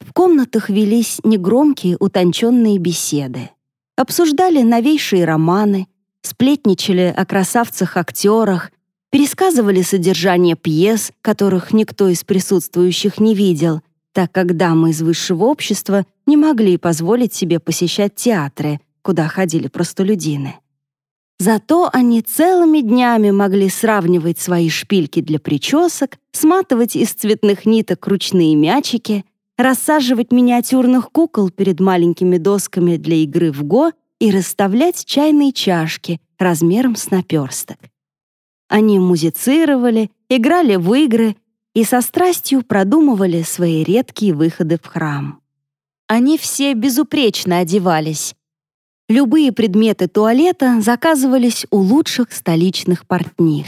В комнатах велись негромкие утонченные беседы. Обсуждали новейшие романы, сплетничали о красавцах-актерах, пересказывали содержание пьес, которых никто из присутствующих не видел, так как дамы из высшего общества не могли позволить себе посещать театры, куда ходили простолюдины. Зато они целыми днями могли сравнивать свои шпильки для причесок, сматывать из цветных ниток ручные мячики — рассаживать миниатюрных кукол перед маленькими досками для игры в го и расставлять чайные чашки размером с наперсток. Они музицировали, играли в игры и со страстью продумывали свои редкие выходы в храм. Они все безупречно одевались. Любые предметы туалета заказывались у лучших столичных портних.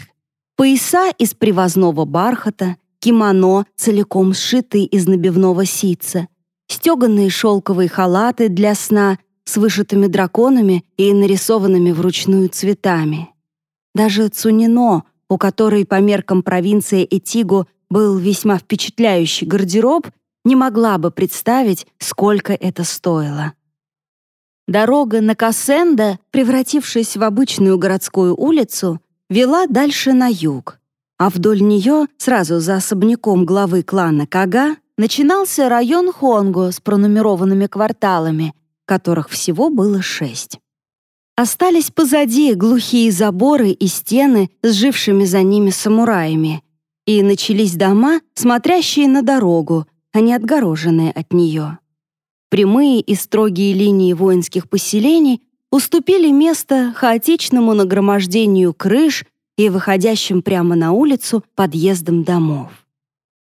Пояса из привозного бархата, кимоно, целиком сшитые из набивного ситца, стеганные шелковые халаты для сна с вышитыми драконами и нарисованными вручную цветами. Даже Цунино, у которой по меркам провинции Этиго был весьма впечатляющий гардероб, не могла бы представить, сколько это стоило. Дорога на Кассенда, превратившись в обычную городскую улицу, вела дальше на юг, а вдоль нее, сразу за особняком главы клана Кага, начинался район Хонго с пронумерованными кварталами, которых всего было шесть. Остались позади глухие заборы и стены с жившими за ними самураями, и начались дома, смотрящие на дорогу, а не отгороженные от нее. Прямые и строгие линии воинских поселений уступили место хаотичному нагромождению крыш и выходящим прямо на улицу подъездом домов.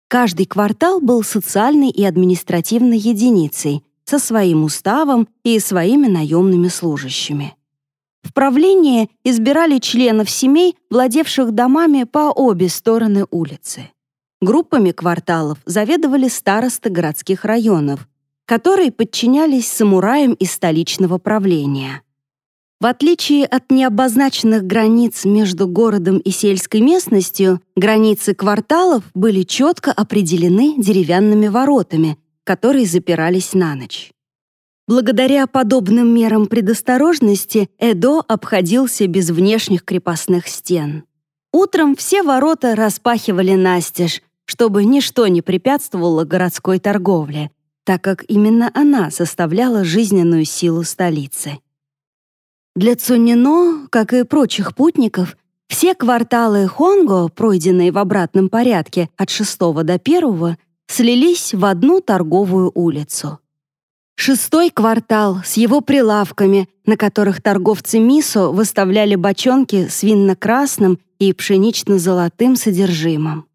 Каждый квартал был социальной и административной единицей со своим уставом и своими наемными служащими. В правление избирали членов семей, владевших домами по обе стороны улицы. Группами кварталов заведовали старосты городских районов, которые подчинялись самураям из столичного правления. В отличие от необозначенных границ между городом и сельской местностью, границы кварталов были четко определены деревянными воротами, которые запирались на ночь. Благодаря подобным мерам предосторожности Эдо обходился без внешних крепостных стен. Утром все ворота распахивали настежь, чтобы ничто не препятствовало городской торговле, так как именно она составляла жизненную силу столицы. Для Цунино, как и прочих путников, все кварталы Хонго, пройденные в обратном порядке от шестого до первого, слились в одну торговую улицу. Шестой квартал с его прилавками, на которых торговцы мисо выставляли бочонки с винно-красным и пшенично-золотым содержимым.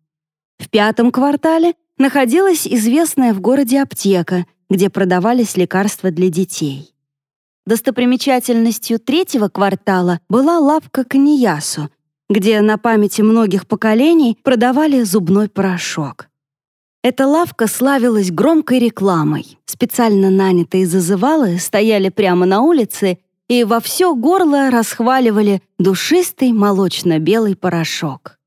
В пятом квартале находилась известная в городе аптека, где продавались лекарства для детей. Достопримечательностью третьего квартала была лавка Каньясу, где на памяти многих поколений продавали зубной порошок. Эта лавка славилась громкой рекламой. Специально нанятые зазывалы стояли прямо на улице и во все горло расхваливали душистый молочно-белый порошок.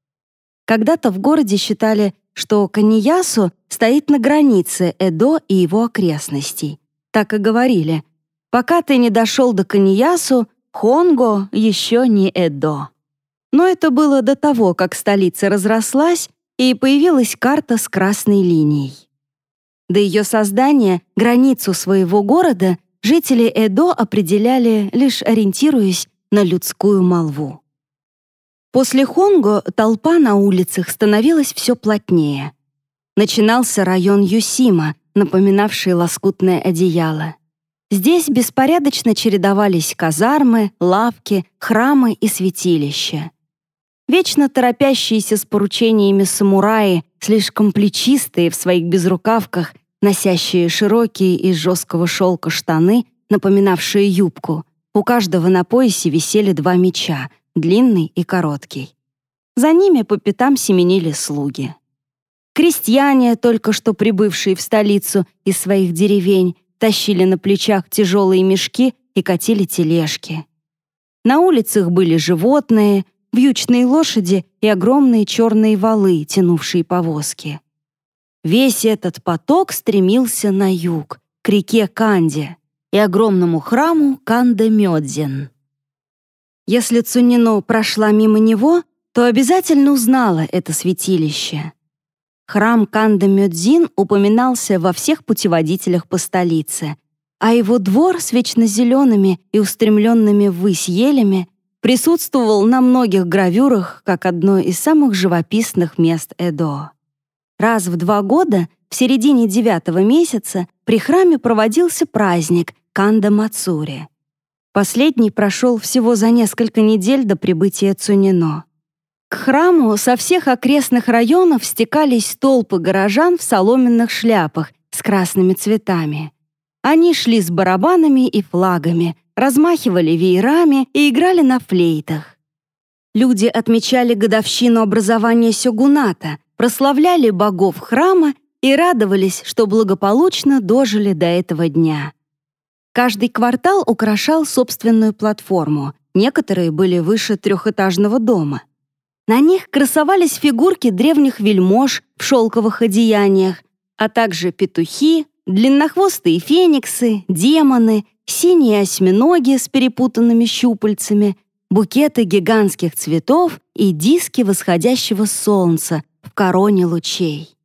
Когда-то в городе считали, что Каньясу стоит на границе Эдо и его окрестностей. Так и говорили. Пока ты не дошел до Каньясу, Хонго еще не Эдо. Но это было до того, как столица разрослась, и появилась карта с красной линией. До ее создания границу своего города жители Эдо определяли, лишь ориентируясь на людскую молву. После Хонго толпа на улицах становилась все плотнее. Начинался район Юсима, напоминавший лоскутное одеяло. Здесь беспорядочно чередовались казармы, лавки, храмы и святилища. Вечно торопящиеся с поручениями самураи, слишком плечистые в своих безрукавках, носящие широкие из жесткого шелка штаны, напоминавшие юбку. У каждого на поясе висели два меча — длинный и короткий. За ними по пятам семенили слуги. Крестьяне, только что прибывшие в столицу из своих деревень, тащили на плечах тяжелые мешки и катили тележки. На улицах были животные, вьючные лошади и огромные черные валы, тянувшие повозки. Весь этот поток стремился на юг, к реке Канде и огромному храму Канда-Мёдзин. Если Цунино прошла мимо него, то обязательно узнала это святилище. Храм Канда Мёдзин упоминался во всех путеводителях по столице, а его двор с вечно зелеными и устремленными ввысь елями присутствовал на многих гравюрах как одно из самых живописных мест Эдо. Раз в два года, в середине девятого месяца, при храме проводился праздник Канда Мацури — Последний прошел всего за несколько недель до прибытия Цунино. К храму со всех окрестных районов стекались толпы горожан в соломенных шляпах с красными цветами. Они шли с барабанами и флагами, размахивали веерами и играли на флейтах. Люди отмечали годовщину образования сёгуната, прославляли богов храма и радовались, что благополучно дожили до этого дня. Каждый квартал украшал собственную платформу, некоторые были выше трехэтажного дома. На них красовались фигурки древних вельмож в шелковых одеяниях, а также петухи, длиннохвостые фениксы, демоны, синие осьминоги с перепутанными щупальцами, букеты гигантских цветов и диски восходящего солнца в короне лучей.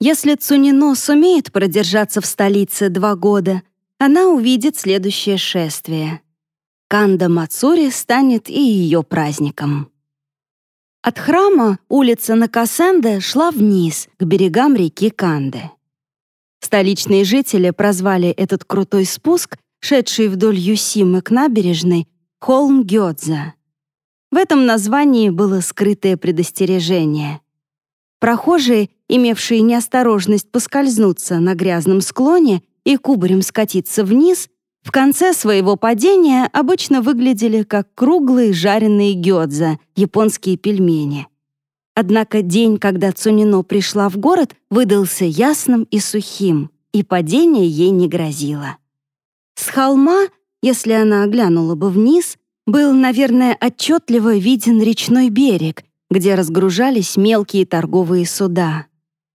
Если Цунино сумеет продержаться в столице два года, она увидит следующее шествие. Канда Мацури станет и ее праздником. От храма улица Накасенде шла вниз, к берегам реки Канде. Столичные жители прозвали этот крутой спуск, шедший вдоль Юсимы к набережной, холм Гёдза. В этом названии было скрытое предостережение. Прохожие, имевшие неосторожность поскользнуться на грязном склоне, и кубарем скатиться вниз, в конце своего падения обычно выглядели как круглые жареные гёдза, японские пельмени. Однако день, когда Цунино пришла в город, выдался ясным и сухим, и падение ей не грозило. С холма, если она оглянула бы вниз, был, наверное, отчетливо виден речной берег, где разгружались мелкие торговые суда.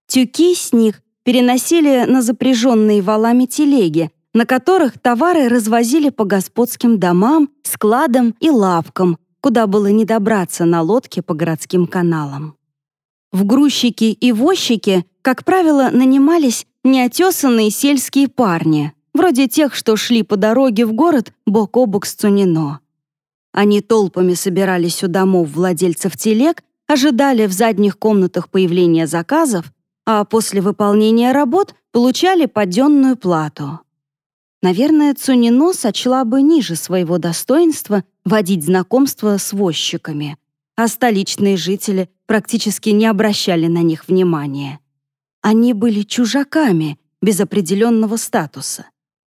Тюки с них переносили на запряженные валами телеги, на которых товары развозили по господским домам, складам и лавкам, куда было не добраться на лодке по городским каналам. В грузчики и возчики, как правило, нанимались неотесанные сельские парни, вроде тех, что шли по дороге в город бок о бок с Цунино. Они толпами собирались у домов владельцев телег, ожидали в задних комнатах появления заказов а после выполнения работ получали паденную плату. Наверное, Цунино сочла бы ниже своего достоинства водить знакомство с возчиками, а столичные жители практически не обращали на них внимания. Они были чужаками без определенного статуса.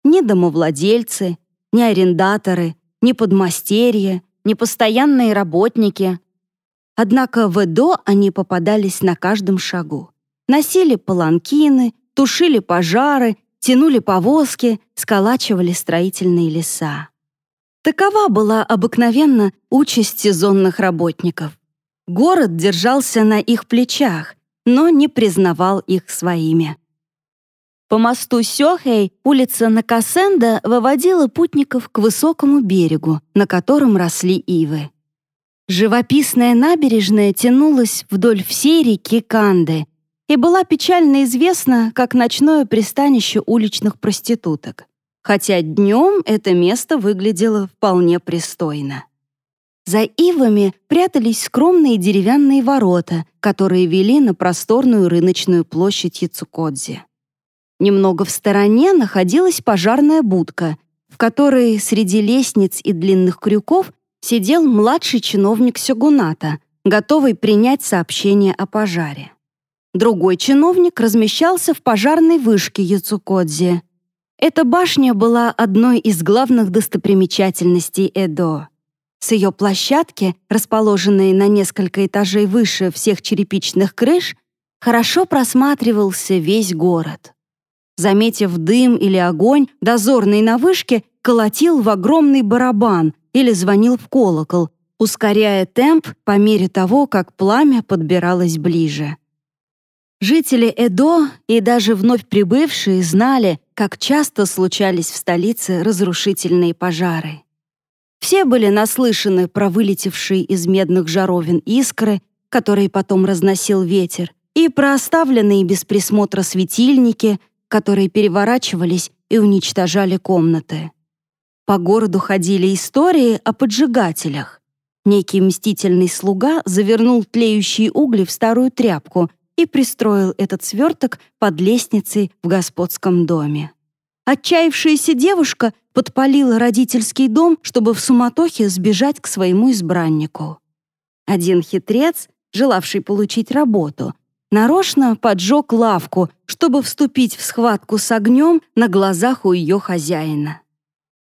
Ни домовладельцы, ни арендаторы, ни подмастерья, ни постоянные работники. Однако в Эдо они попадались на каждом шагу. Носили паланкины, тушили пожары, тянули повозки, сколачивали строительные леса. Такова была обыкновенно участь сезонных работников. Город держался на их плечах, но не признавал их своими. По мосту Сёхэй улица Накасенда выводила путников к высокому берегу, на котором росли ивы. Живописная набережная тянулась вдоль всей реки Канды и была печально известна как ночное пристанище уличных проституток, хотя днем это место выглядело вполне пристойно. За ивами прятались скромные деревянные ворота, которые вели на просторную рыночную площадь Яцукодзи. Немного в стороне находилась пожарная будка, в которой среди лестниц и длинных крюков сидел младший чиновник Сёгуната, готовый принять сообщение о пожаре. Другой чиновник размещался в пожарной вышке Яцукодзи. Эта башня была одной из главных достопримечательностей Эдо. С ее площадки, расположенной на несколько этажей выше всех черепичных крыш, хорошо просматривался весь город. Заметив дым или огонь, дозорный на вышке колотил в огромный барабан или звонил в колокол, ускоряя темп по мере того, как пламя подбиралось ближе. Жители Эдо и даже вновь прибывшие знали, как часто случались в столице разрушительные пожары. Все были наслышаны про вылетевшие из медных жаровин искры, которые потом разносил ветер, и про оставленные без присмотра светильники — которые переворачивались и уничтожали комнаты. По городу ходили истории о поджигателях. Некий мстительный слуга завернул тлеющие угли в старую тряпку и пристроил этот сверток под лестницей в господском доме. Отчаявшаяся девушка подпалила родительский дом, чтобы в суматохе сбежать к своему избраннику. Один хитрец, желавший получить работу, нарочно поджег лавку, чтобы вступить в схватку с огнем на глазах у ее хозяина.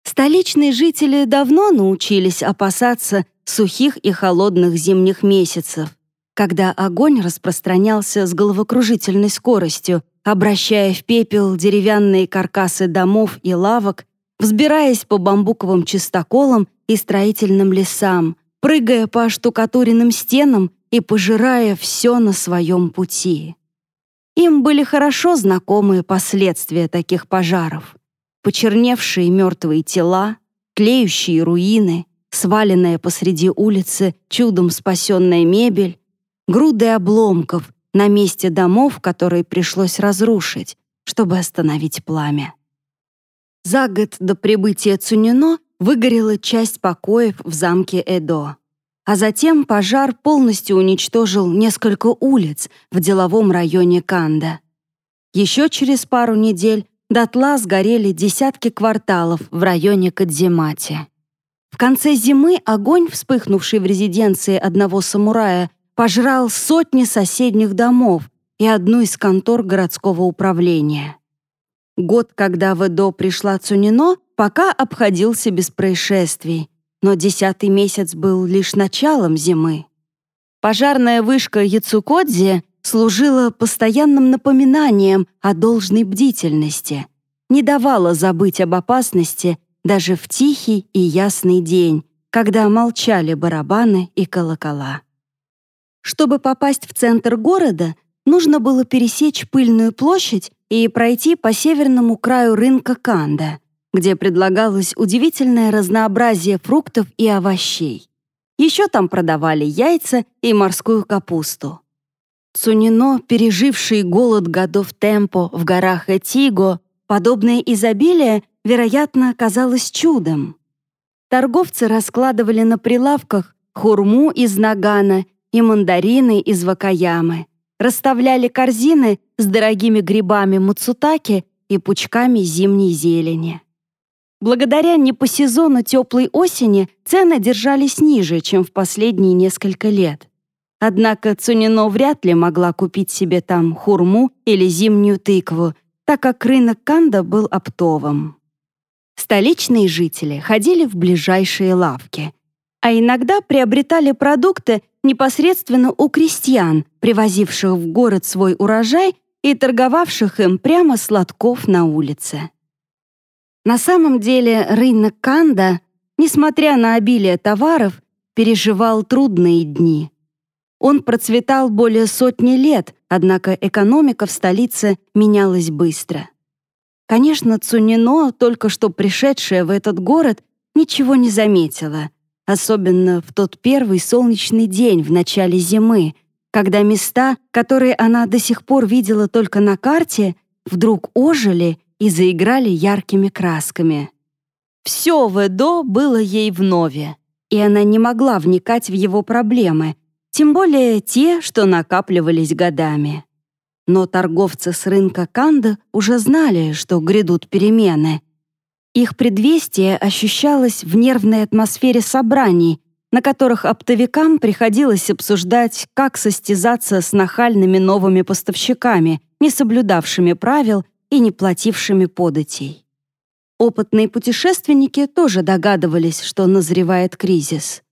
Столичные жители давно научились опасаться сухих и холодных зимних месяцев, когда огонь распространялся с головокружительной скоростью, обращая в пепел деревянные каркасы домов и лавок, взбираясь по бамбуковым чистоколам и строительным лесам, прыгая по штукатуренным стенам и пожирая все на своем пути. Им были хорошо знакомы последствия таких пожаров. Почерневшие мертвые тела, тлеющие руины, сваленная посреди улицы чудом спасенная мебель, груды обломков на месте домов, которые пришлось разрушить, чтобы остановить пламя. За год до прибытия Цунино выгорела часть покоев в замке Эдо а затем пожар полностью уничтожил несколько улиц в деловом районе Канда. Еще через пару недель дотла сгорели десятки кварталов в районе Кадзимати. В конце зимы огонь, вспыхнувший в резиденции одного самурая, пожрал сотни соседних домов и одну из контор городского управления. Год, когда в Эдо пришла Цунино, пока обходился без происшествий, но десятый месяц был лишь началом зимы. Пожарная вышка Яцукодзи служила постоянным напоминанием о должной бдительности, не давала забыть об опасности даже в тихий и ясный день, когда молчали барабаны и колокола. Чтобы попасть в центр города, нужно было пересечь пыльную площадь и пройти по северному краю рынка Канда — где предлагалось удивительное разнообразие фруктов и овощей. Еще там продавали яйца и морскую капусту. Цунино, переживший голод годов темпо в горах Этиго, подобное изобилие, вероятно, казалось чудом. Торговцы раскладывали на прилавках хурму из нагана и мандарины из вакаямы, расставляли корзины с дорогими грибами муцутаки и пучками зимней зелени. Благодаря не по сезону теплой осени цены держались ниже, чем в последние несколько лет. Однако Цунино вряд ли могла купить себе там хурму или зимнюю тыкву, так как рынок Канда был оптовым. Столичные жители ходили в ближайшие лавки, а иногда приобретали продукты непосредственно у крестьян, привозивших в город свой урожай и торговавших им прямо с лотков на улице. На самом деле рынок Канда, несмотря на обилие товаров, переживал трудные дни. Он процветал более сотни лет, однако экономика в столице менялась быстро. Конечно, Цунино, только что пришедшая в этот город, ничего не заметила, особенно в тот первый солнечный день в начале зимы, когда места, которые она до сих пор видела только на карте, вдруг ожили и заиграли яркими красками. Все в Эдо было ей вновь, и она не могла вникать в его проблемы, тем более те, что накапливались годами. Но торговцы с рынка Канда уже знали, что грядут перемены. Их предвестие ощущалось в нервной атмосфере собраний, на которых оптовикам приходилось обсуждать, как состязаться с нахальными новыми поставщиками, не соблюдавшими правил и не платившими податей. Опытные путешественники тоже догадывались, что назревает кризис.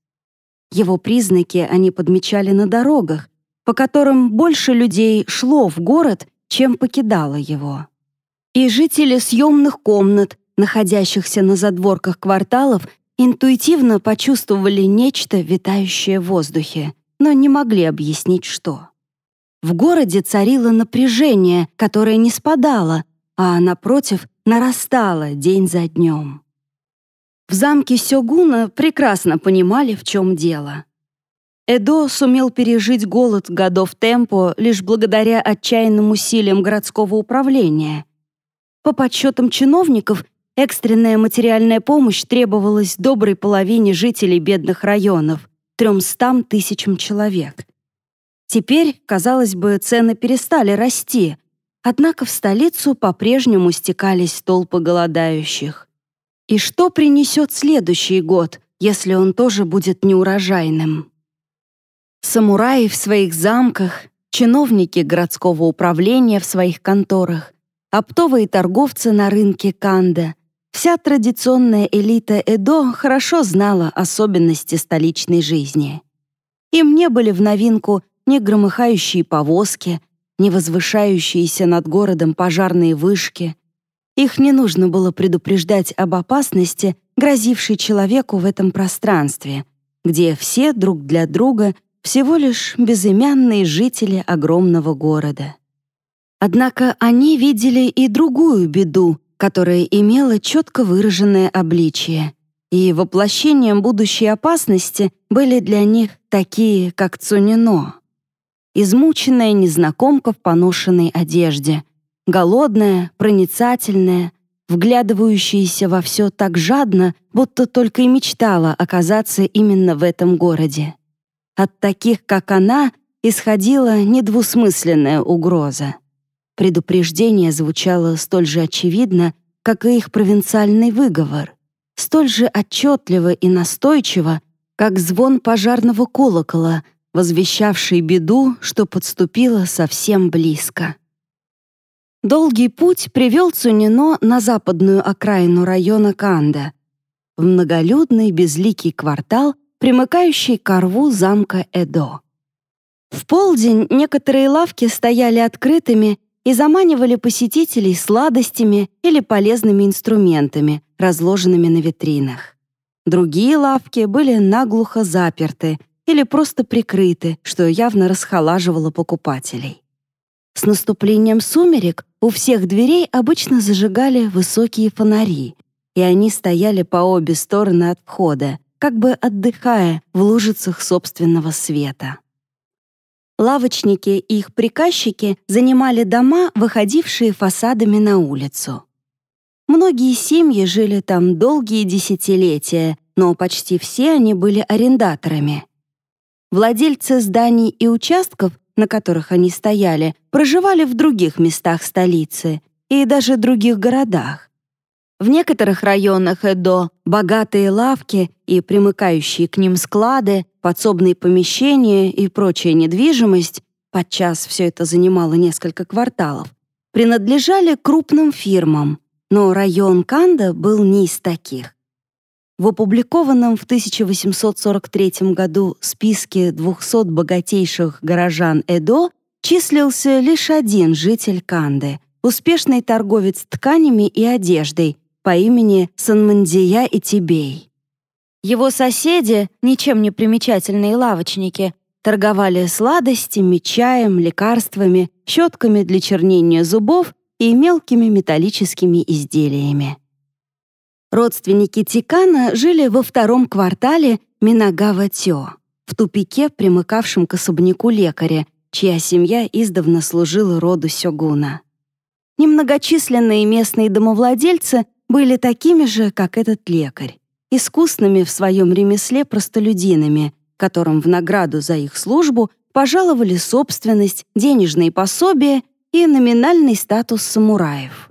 Его признаки они подмечали на дорогах, по которым больше людей шло в город, чем покидало его. И жители съемных комнат, находящихся на задворках кварталов, интуитивно почувствовали нечто, витающее в воздухе, но не могли объяснить, что. В городе царило напряжение, которое не спадало, а, напротив, нарастало день за днем. В замке Сёгуна прекрасно понимали, в чем дело. Эдо сумел пережить голод годов темпо лишь благодаря отчаянным усилиям городского управления. По подсчетам чиновников, экстренная материальная помощь требовалась доброй половине жителей бедных районов, 300 тысячам человек. Теперь, казалось бы, цены перестали расти, однако в столицу по-прежнему стекались толпы голодающих. И что принесет следующий год, если он тоже будет неурожайным? Самураи в своих замках, чиновники городского управления в своих конторах, оптовые торговцы на рынке Канда, вся традиционная элита Эдо хорошо знала особенности столичной жизни. Им не были в новинку ни громыхающие повозки, ни возвышающиеся над городом пожарные вышки, их не нужно было предупреждать об опасности, грозившей человеку в этом пространстве, где все друг для друга всего лишь безымянные жители огромного города. Однако они видели и другую беду, которая имела четко выраженное обличие, и воплощением будущей опасности были для них такие, как Цунино. Измученная незнакомка в поношенной одежде, голодная, проницательная, вглядывающаяся во все так жадно, будто только и мечтала оказаться именно в этом городе. От таких, как она, исходила недвусмысленная угроза. Предупреждение звучало столь же очевидно, как и их провинциальный выговор, столь же отчетливо и настойчиво, как звон пожарного колокола, возвещавший беду, что подступила совсем близко. Долгий путь привел Цунино на западную окраину района Канда, в многолюдный безликий квартал, примыкающий к рву замка Эдо. В полдень некоторые лавки стояли открытыми и заманивали посетителей сладостями или полезными инструментами, разложенными на витринах. Другие лавки были наглухо заперты или просто прикрыты, что явно расхолаживало покупателей. С наступлением сумерек у всех дверей обычно зажигали высокие фонари, и они стояли по обе стороны от входа, как бы отдыхая в лужицах собственного света. Лавочники и их приказчики занимали дома, выходившие фасадами на улицу. Многие семьи жили там долгие десятилетия, но почти все они были арендаторами. Владельцы зданий и участков на которых они стояли, проживали в других местах столицы и даже других городах. В некоторых районах Эдо богатые лавки и примыкающие к ним склады, подсобные помещения и прочая недвижимость, подчас все это занимало несколько кварталов, принадлежали крупным фирмам, но район Канда был не из таких. В опубликованном в 1843 году списке 200 богатейших горожан Эдо числился лишь один житель Канды, успешный торговец тканями и одеждой по имени Санмандия и Тибей. Его соседи, ничем не примечательные лавочники, торговали сладостями, чаем, лекарствами, щетками для чернения зубов и мелкими металлическими изделиями. Родственники Тикана жили во втором квартале Минагава-Тё, в тупике, примыкавшем к особняку лекаря, чья семья издавна служила роду Сёгуна. Немногочисленные местные домовладельцы были такими же, как этот лекарь, искусными в своем ремесле простолюдинами, которым в награду за их службу пожаловали собственность, денежные пособия и номинальный статус самураев.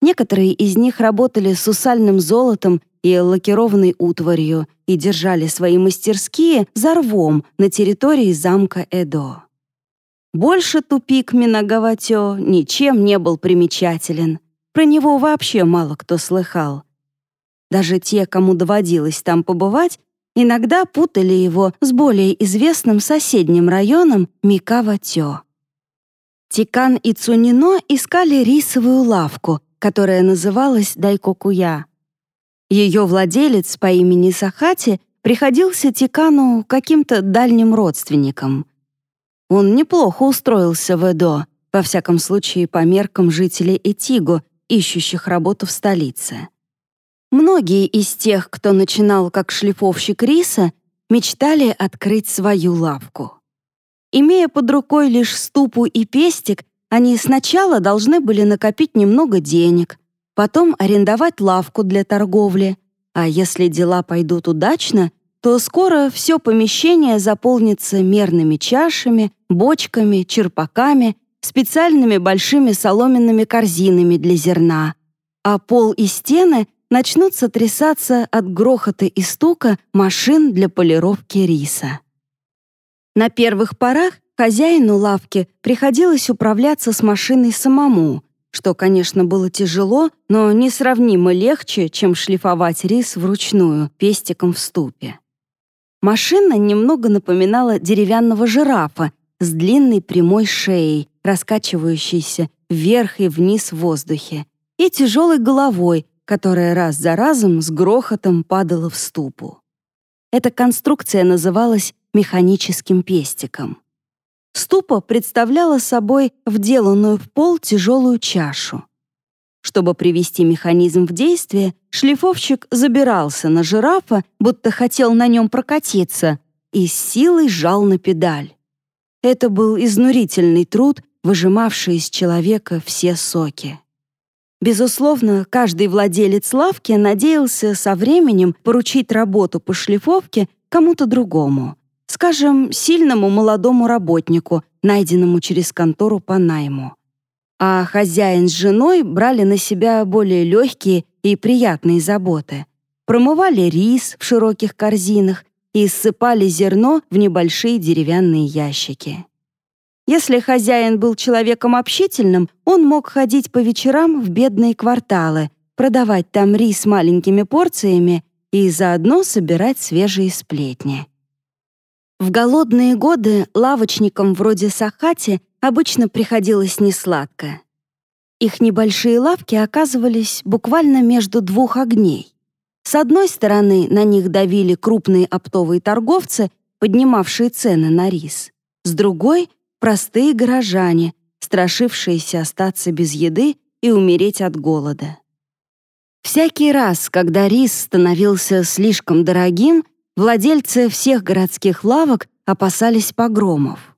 Некоторые из них работали с усальным золотом и лакированной утварью и держали свои мастерские за рвом на территории замка Эдо. Больше тупик Минагаватё ничем не был примечателен. Про него вообще мало кто слыхал. Даже те, кому доводилось там побывать, иногда путали его с более известным соседним районом Микаватё. Тикан и Цунино искали рисовую лавку, которая называлась Дайкокуя. Ее владелец по имени Сахати приходился Тикану каким-то дальним родственником. Он неплохо устроился в Эдо, во всяком случае по меркам жителей Этиго, ищущих работу в столице. Многие из тех, кто начинал как шлифовщик риса, мечтали открыть свою лавку. Имея под рукой лишь ступу и пестик, они сначала должны были накопить немного денег, потом арендовать лавку для торговли, а если дела пойдут удачно, то скоро все помещение заполнится мерными чашами, бочками, черпаками, специальными большими соломенными корзинами для зерна, а пол и стены начнут сотрясаться от грохота и стука машин для полировки риса. На первых порах хозяину лавки приходилось управляться с машиной самому, что, конечно, было тяжело, но несравнимо легче, чем шлифовать рис вручную, пестиком в ступе. Машина немного напоминала деревянного жирафа с длинной прямой шеей, раскачивающейся вверх и вниз в воздухе, и тяжелой головой, которая раз за разом с грохотом падала в ступу. Эта конструкция называлась механическим пестиком. Ступа представляла собой вделанную в пол тяжелую чашу. Чтобы привести механизм в действие, шлифовщик забирался на жирафа, будто хотел на нем прокатиться, и с силой жал на педаль. Это был изнурительный труд, выжимавший из человека все соки. Безусловно, каждый владелец лавки надеялся со временем поручить работу по шлифовке кому-то другому, скажем, сильному молодому работнику, найденному через контору по найму. А хозяин с женой брали на себя более легкие и приятные заботы. Промывали рис в широких корзинах и ссыпали зерно в небольшие деревянные ящики. Если хозяин был человеком общительным, он мог ходить по вечерам в бедные кварталы, продавать там рис маленькими порциями и заодно собирать свежие сплетни. В голодные годы лавочникам вроде Сахати обычно приходилось несладко. Их небольшие лавки оказывались буквально между двух огней. С одной стороны, на них давили крупные оптовые торговцы, поднимавшие цены на рис. С другой простые горожане, страшившиеся остаться без еды и умереть от голода. Всякий раз, когда рис становился слишком дорогим, владельцы всех городских лавок опасались погромов.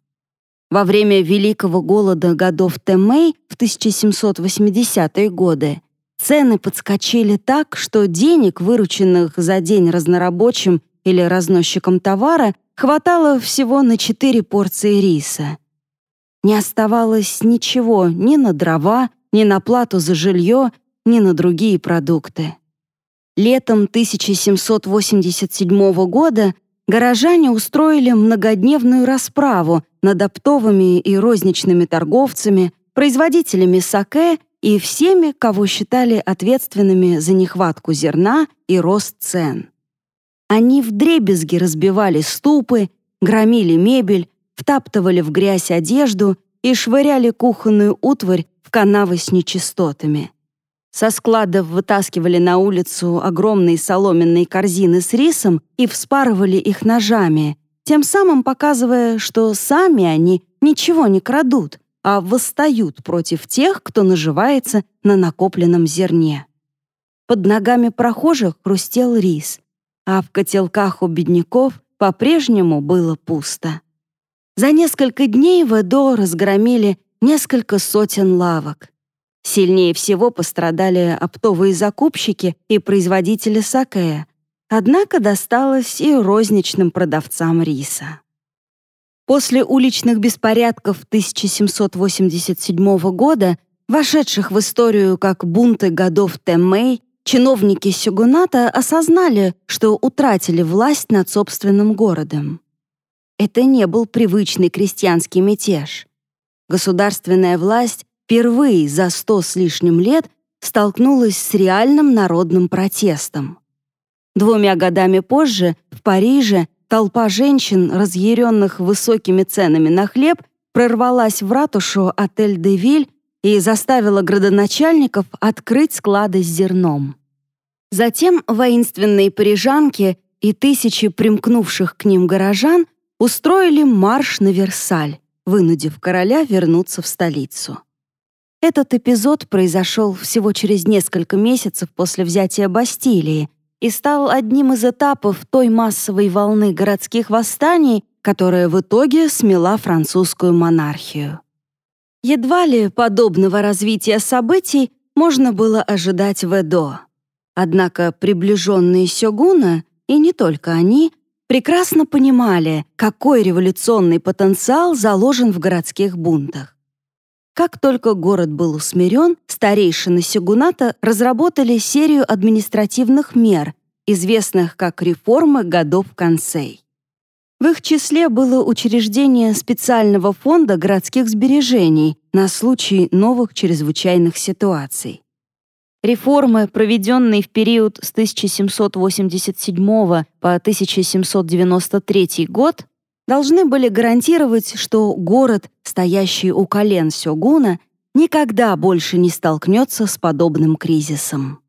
Во время Великого голода годов Тэмэй в 1780-е годы цены подскочили так, что денег, вырученных за день разнорабочим или разносчиком товара, хватало всего на 4 порции риса — не оставалось ничего ни на дрова, ни на плату за жилье, ни на другие продукты. Летом 1787 года горожане устроили многодневную расправу над оптовыми и розничными торговцами, производителями саке и всеми, кого считали ответственными за нехватку зерна и рост цен. Они вдребезги разбивали ступы, громили мебель, втаптывали в грязь одежду и швыряли кухонную утварь в канавы с нечистотами. Со складов вытаскивали на улицу огромные соломенные корзины с рисом и вспарывали их ножами, тем самым показывая, что сами они ничего не крадут, а восстают против тех, кто наживается на накопленном зерне. Под ногами прохожих хрустел рис, а в котелках у бедняков по-прежнему было пусто. За несколько дней в Эдо разгромили несколько сотен лавок. Сильнее всего пострадали оптовые закупщики и производители сакея, однако досталось и розничным продавцам риса. После уличных беспорядков 1787 года, вошедших в историю как бунты годов Тэмэй, чиновники Сюгуната осознали, что утратили власть над собственным городом. Это не был привычный крестьянский мятеж. Государственная власть впервые за сто с лишним лет столкнулась с реальным народным протестом. Двумя годами позже в Париже Толпа женщин, разъяренных высокими ценами на хлеб, прорвалась в ратушу отель «Девиль» и заставила градоначальников открыть склады с зерном. Затем воинственные парижанки и тысячи примкнувших к ним горожан устроили марш на Версаль, вынудив короля вернуться в столицу. Этот эпизод произошел всего через несколько месяцев после взятия Бастилии, и стал одним из этапов той массовой волны городских восстаний, которая в итоге смела французскую монархию. Едва ли подобного развития событий можно было ожидать в Эдо. Однако приближенные Сёгуна, и не только они, прекрасно понимали, какой революционный потенциал заложен в городских бунтах. Как только город был усмирен, старейшины Сёгуната разработали серию административных мер, известных как реформы годов концей. В их числе было учреждение специального фонда городских сбережений на случай новых чрезвычайных ситуаций. Реформы, проведенные в период с 1787 по 1793 год, должны были гарантировать, что город, стоящий у колен Сёгуна, никогда больше не столкнется с подобным кризисом.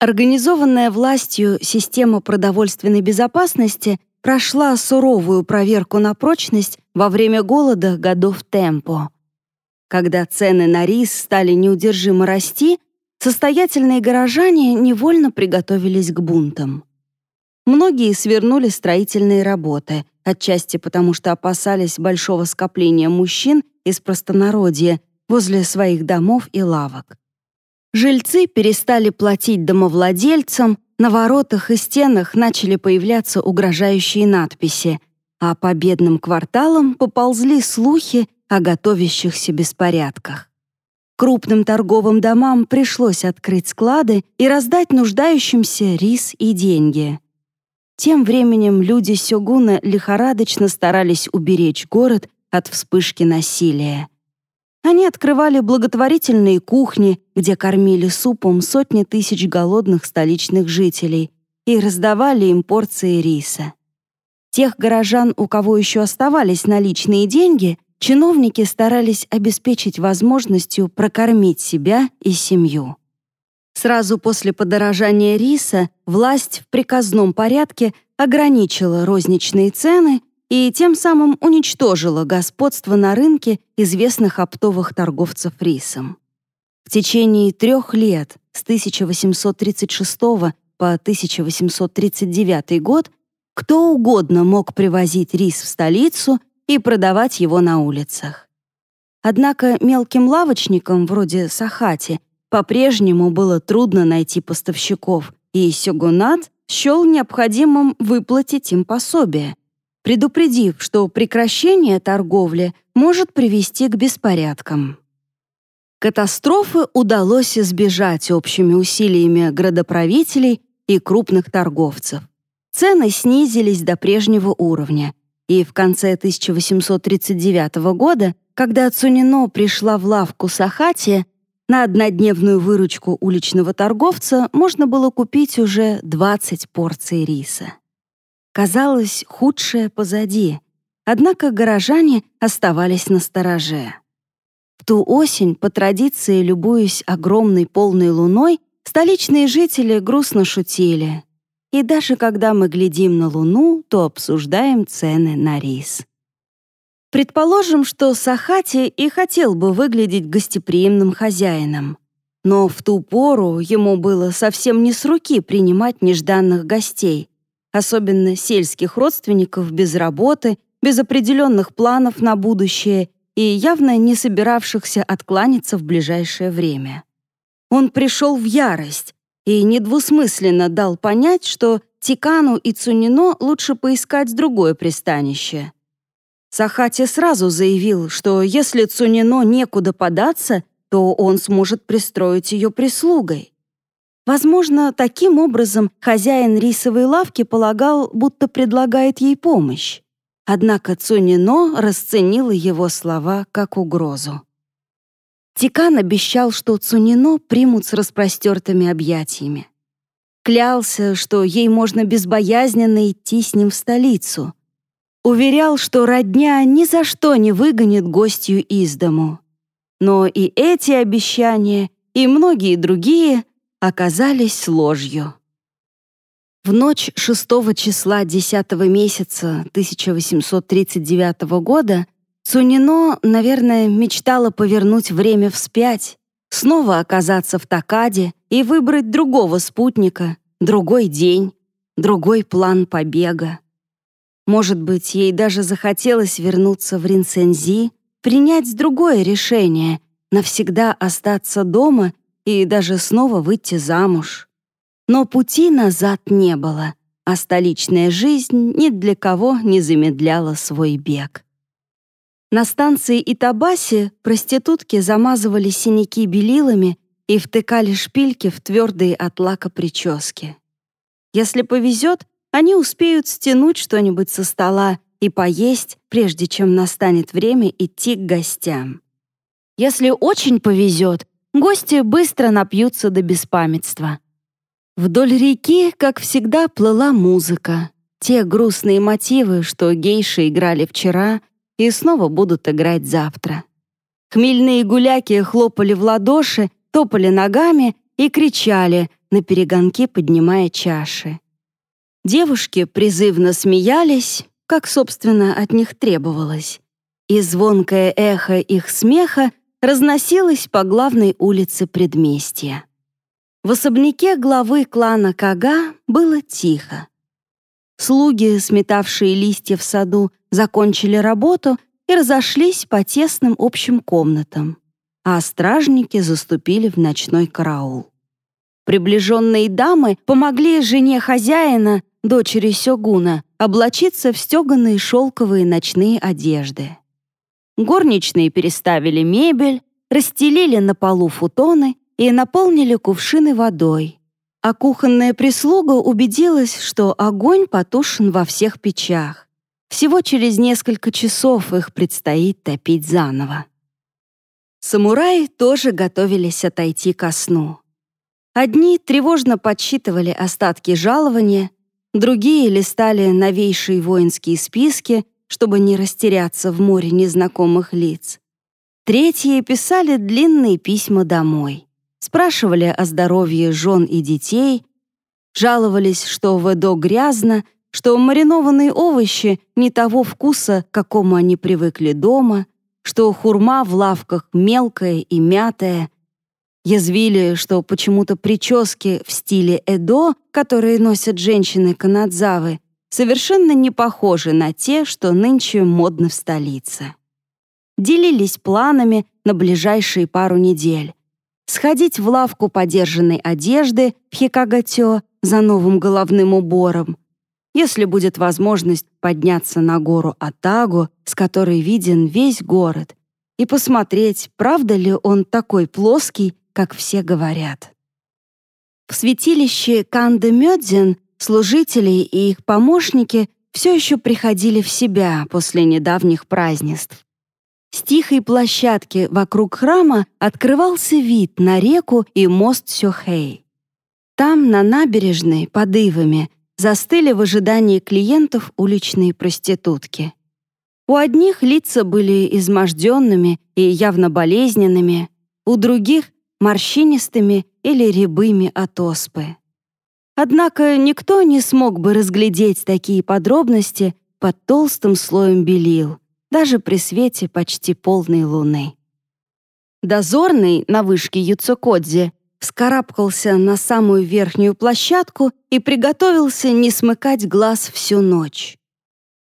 Организованная властью система продовольственной безопасности прошла суровую проверку на прочность во время голода годов Темпо. Когда цены на рис стали неудержимо расти, состоятельные горожане невольно приготовились к бунтам. Многие свернули строительные работы, отчасти потому что опасались большого скопления мужчин из простонародья возле своих домов и лавок. Жильцы перестали платить домовладельцам, на воротах и стенах начали появляться угрожающие надписи, а по бедным кварталам поползли слухи о готовящихся беспорядках. Крупным торговым домам пришлось открыть склады и раздать нуждающимся рис и деньги. Тем временем люди Сёгуна лихорадочно старались уберечь город от вспышки насилия. Они открывали благотворительные кухни, где кормили супом сотни тысяч голодных столичных жителей и раздавали им порции риса. Тех горожан, у кого еще оставались наличные деньги, чиновники старались обеспечить возможностью прокормить себя и семью. Сразу после подорожания риса власть в приказном порядке ограничила розничные цены и тем самым уничтожила господство на рынке известных оптовых торговцев рисом. В течение трех лет, с 1836 по 1839 год, кто угодно мог привозить рис в столицу и продавать его на улицах. Однако мелким лавочникам, вроде Сахати, по-прежнему было трудно найти поставщиков, и Сёгунат счел необходимым выплатить им пособие, предупредив, что прекращение торговли может привести к беспорядкам. Катастрофы удалось избежать общими усилиями градоправителей и крупных торговцев. Цены снизились до прежнего уровня, и в конце 1839 года, когда Цунино пришла в лавку Сахати, На однодневную выручку уличного торговца можно было купить уже 20 порций риса. Казалось, худшее позади, однако горожане оставались на стороже. В ту осень, по традиции любуясь огромной полной луной, столичные жители грустно шутили. И даже когда мы глядим на луну, то обсуждаем цены на рис. Предположим, что Сахати и хотел бы выглядеть гостеприимным хозяином. Но в ту пору ему было совсем не с руки принимать нежданных гостей, особенно сельских родственников без работы, без определенных планов на будущее и явно не собиравшихся откланяться в ближайшее время. Он пришел в ярость и недвусмысленно дал понять, что Тикану и Цунино лучше поискать другое пристанище — Сахати сразу заявил, что если Цунино некуда податься, то он сможет пристроить ее прислугой. Возможно, таким образом хозяин рисовой лавки полагал, будто предлагает ей помощь. Однако Цунино расценила его слова как угрозу. Тикан обещал, что Цунино примут с распростертыми объятиями. Клялся, что ей можно безбоязненно идти с ним в столицу — Уверял, что родня ни за что не выгонит гостью из дому. Но и эти обещания, и многие другие оказались ложью. В ночь 6 числа 10 месяца 1839 года Цунино, наверное, мечтала повернуть время вспять, снова оказаться в Такаде и выбрать другого спутника, другой день, другой план побега. Может быть, ей даже захотелось вернуться в Ринсензи, принять другое решение, навсегда остаться дома и даже снова выйти замуж. Но пути назад не было, а столичная жизнь ни для кого не замедляла свой бег. На станции Итабаси проститутки замазывали синяки белилами и втыкали шпильки в твердые от лака прически. Если повезет, они успеют стянуть что-нибудь со стола и поесть, прежде чем настанет время идти к гостям. Если очень повезет, гости быстро напьются до беспамятства. Вдоль реки, как всегда, плыла музыка. Те грустные мотивы, что гейши играли вчера и снова будут играть завтра. Хмельные гуляки хлопали в ладоши, топали ногами и кричали, на перегонки поднимая чаши. Девушки призывно смеялись, как, собственно, от них требовалось. И звонкое эхо их смеха разносилось по главной улице предместья. В особняке главы клана Кага было тихо. Слуги, сметавшие листья в саду, закончили работу и разошлись по тесным общим комнатам, а стражники заступили в ночной караул. Приближенные дамы помогли жене хозяина дочери Сёгуна, облачиться в стеганые шелковые ночные одежды. Горничные переставили мебель, расстелили на полу футоны и наполнили кувшины водой. А кухонная прислуга убедилась, что огонь потушен во всех печах. Всего через несколько часов их предстоит топить заново. Самураи тоже готовились отойти ко сну. Одни тревожно подсчитывали остатки жалования, Другие листали новейшие воинские списки, чтобы не растеряться в море незнакомых лиц. Третьи писали длинные письма домой. Спрашивали о здоровье жен и детей, жаловались, что в Эдо грязно, что маринованные овощи не того вкуса, к какому они привыкли дома, что хурма в лавках мелкая и мятая, Язвили, что почему-то прически в стиле Эдо, которые носят женщины Канадзавы, совершенно не похожи на те, что нынче модны в столице. Делились планами на ближайшие пару недель. Сходить в лавку подержанной одежды в Хикагатё за новым головным убором. Если будет возможность подняться на гору Атагу, с которой виден весь город, и посмотреть, правда ли он такой плоский, как все говорят. В святилище Канде Мёдзин служители и их помощники все еще приходили в себя после недавних празднеств. С тихой площадки вокруг храма открывался вид на реку и мост Сёхэй. Там, на набережной, под ивами, застыли в ожидании клиентов уличные проститутки. У одних лица были изможденными и явно болезненными, у других — морщинистыми или рябыми от оспы. Однако никто не смог бы разглядеть такие подробности под толстым слоем белил, даже при свете почти полной луны. Дозорный на вышке Юцукодзе вскарабкался на самую верхнюю площадку и приготовился не смыкать глаз всю ночь.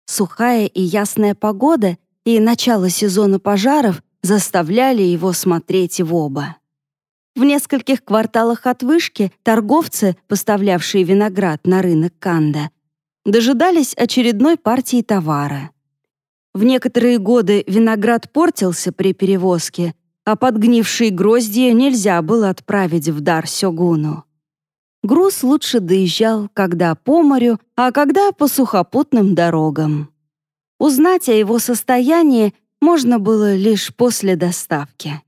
Сухая и ясная погода и начало сезона пожаров заставляли его смотреть в оба. В нескольких кварталах от вышки торговцы, поставлявшие виноград на рынок Канда, дожидались очередной партии товара. В некоторые годы виноград портился при перевозке, а подгнившие гроздья нельзя было отправить в дар сёгуну. Груз лучше доезжал, когда по морю, а когда по сухопутным дорогам. Узнать о его состоянии можно было лишь после доставки.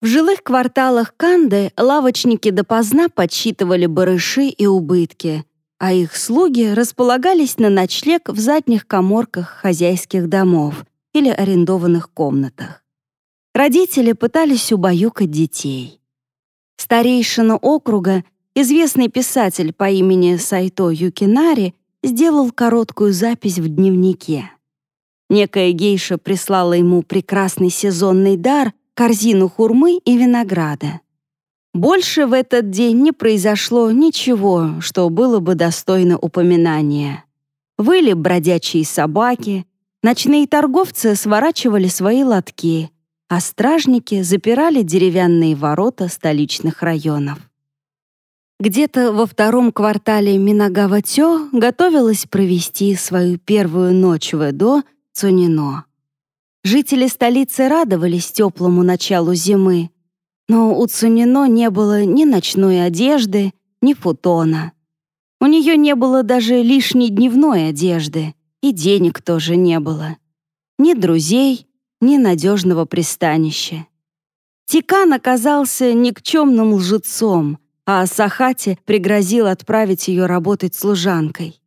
В жилых кварталах Канды лавочники допоздна подсчитывали барыши и убытки, а их слуги располагались на ночлег в задних коморках хозяйских домов или арендованных комнатах. Родители пытались убаюкать детей. Старейшина округа, известный писатель по имени Сайто Юкинари, сделал короткую запись в дневнике. Некая гейша прислала ему прекрасный сезонный дар корзину хурмы и винограда. Больше в этот день не произошло ничего, что было бы достойно упоминания. Выли бродячие собаки, ночные торговцы сворачивали свои лотки, а стражники запирали деревянные ворота столичных районов. Где-то во втором квартале Минагава-Тё готовилась провести свою первую ночь в Эдо Цунино. Жители столицы радовались теплому началу зимы, но у Цунино не было ни ночной одежды, ни футона. У нее не было даже лишней дневной одежды, и денег тоже не было. Ни друзей, ни надежного пристанища. Тикан оказался никчемным лжецом, а Сахати пригрозил отправить ее работать служанкой.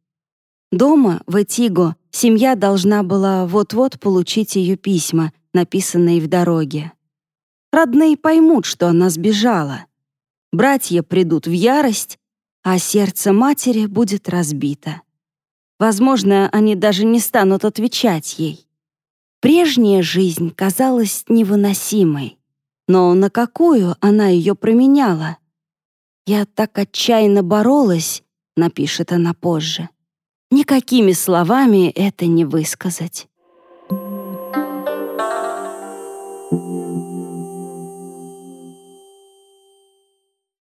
Дома, в Этиго, семья должна была вот-вот получить ее письма, написанные в дороге. Родные поймут, что она сбежала. Братья придут в ярость, а сердце матери будет разбито. Возможно, они даже не станут отвечать ей. Прежняя жизнь казалась невыносимой, но на какую она ее променяла? «Я так отчаянно боролась», — напишет она позже. Никакими словами это не высказать.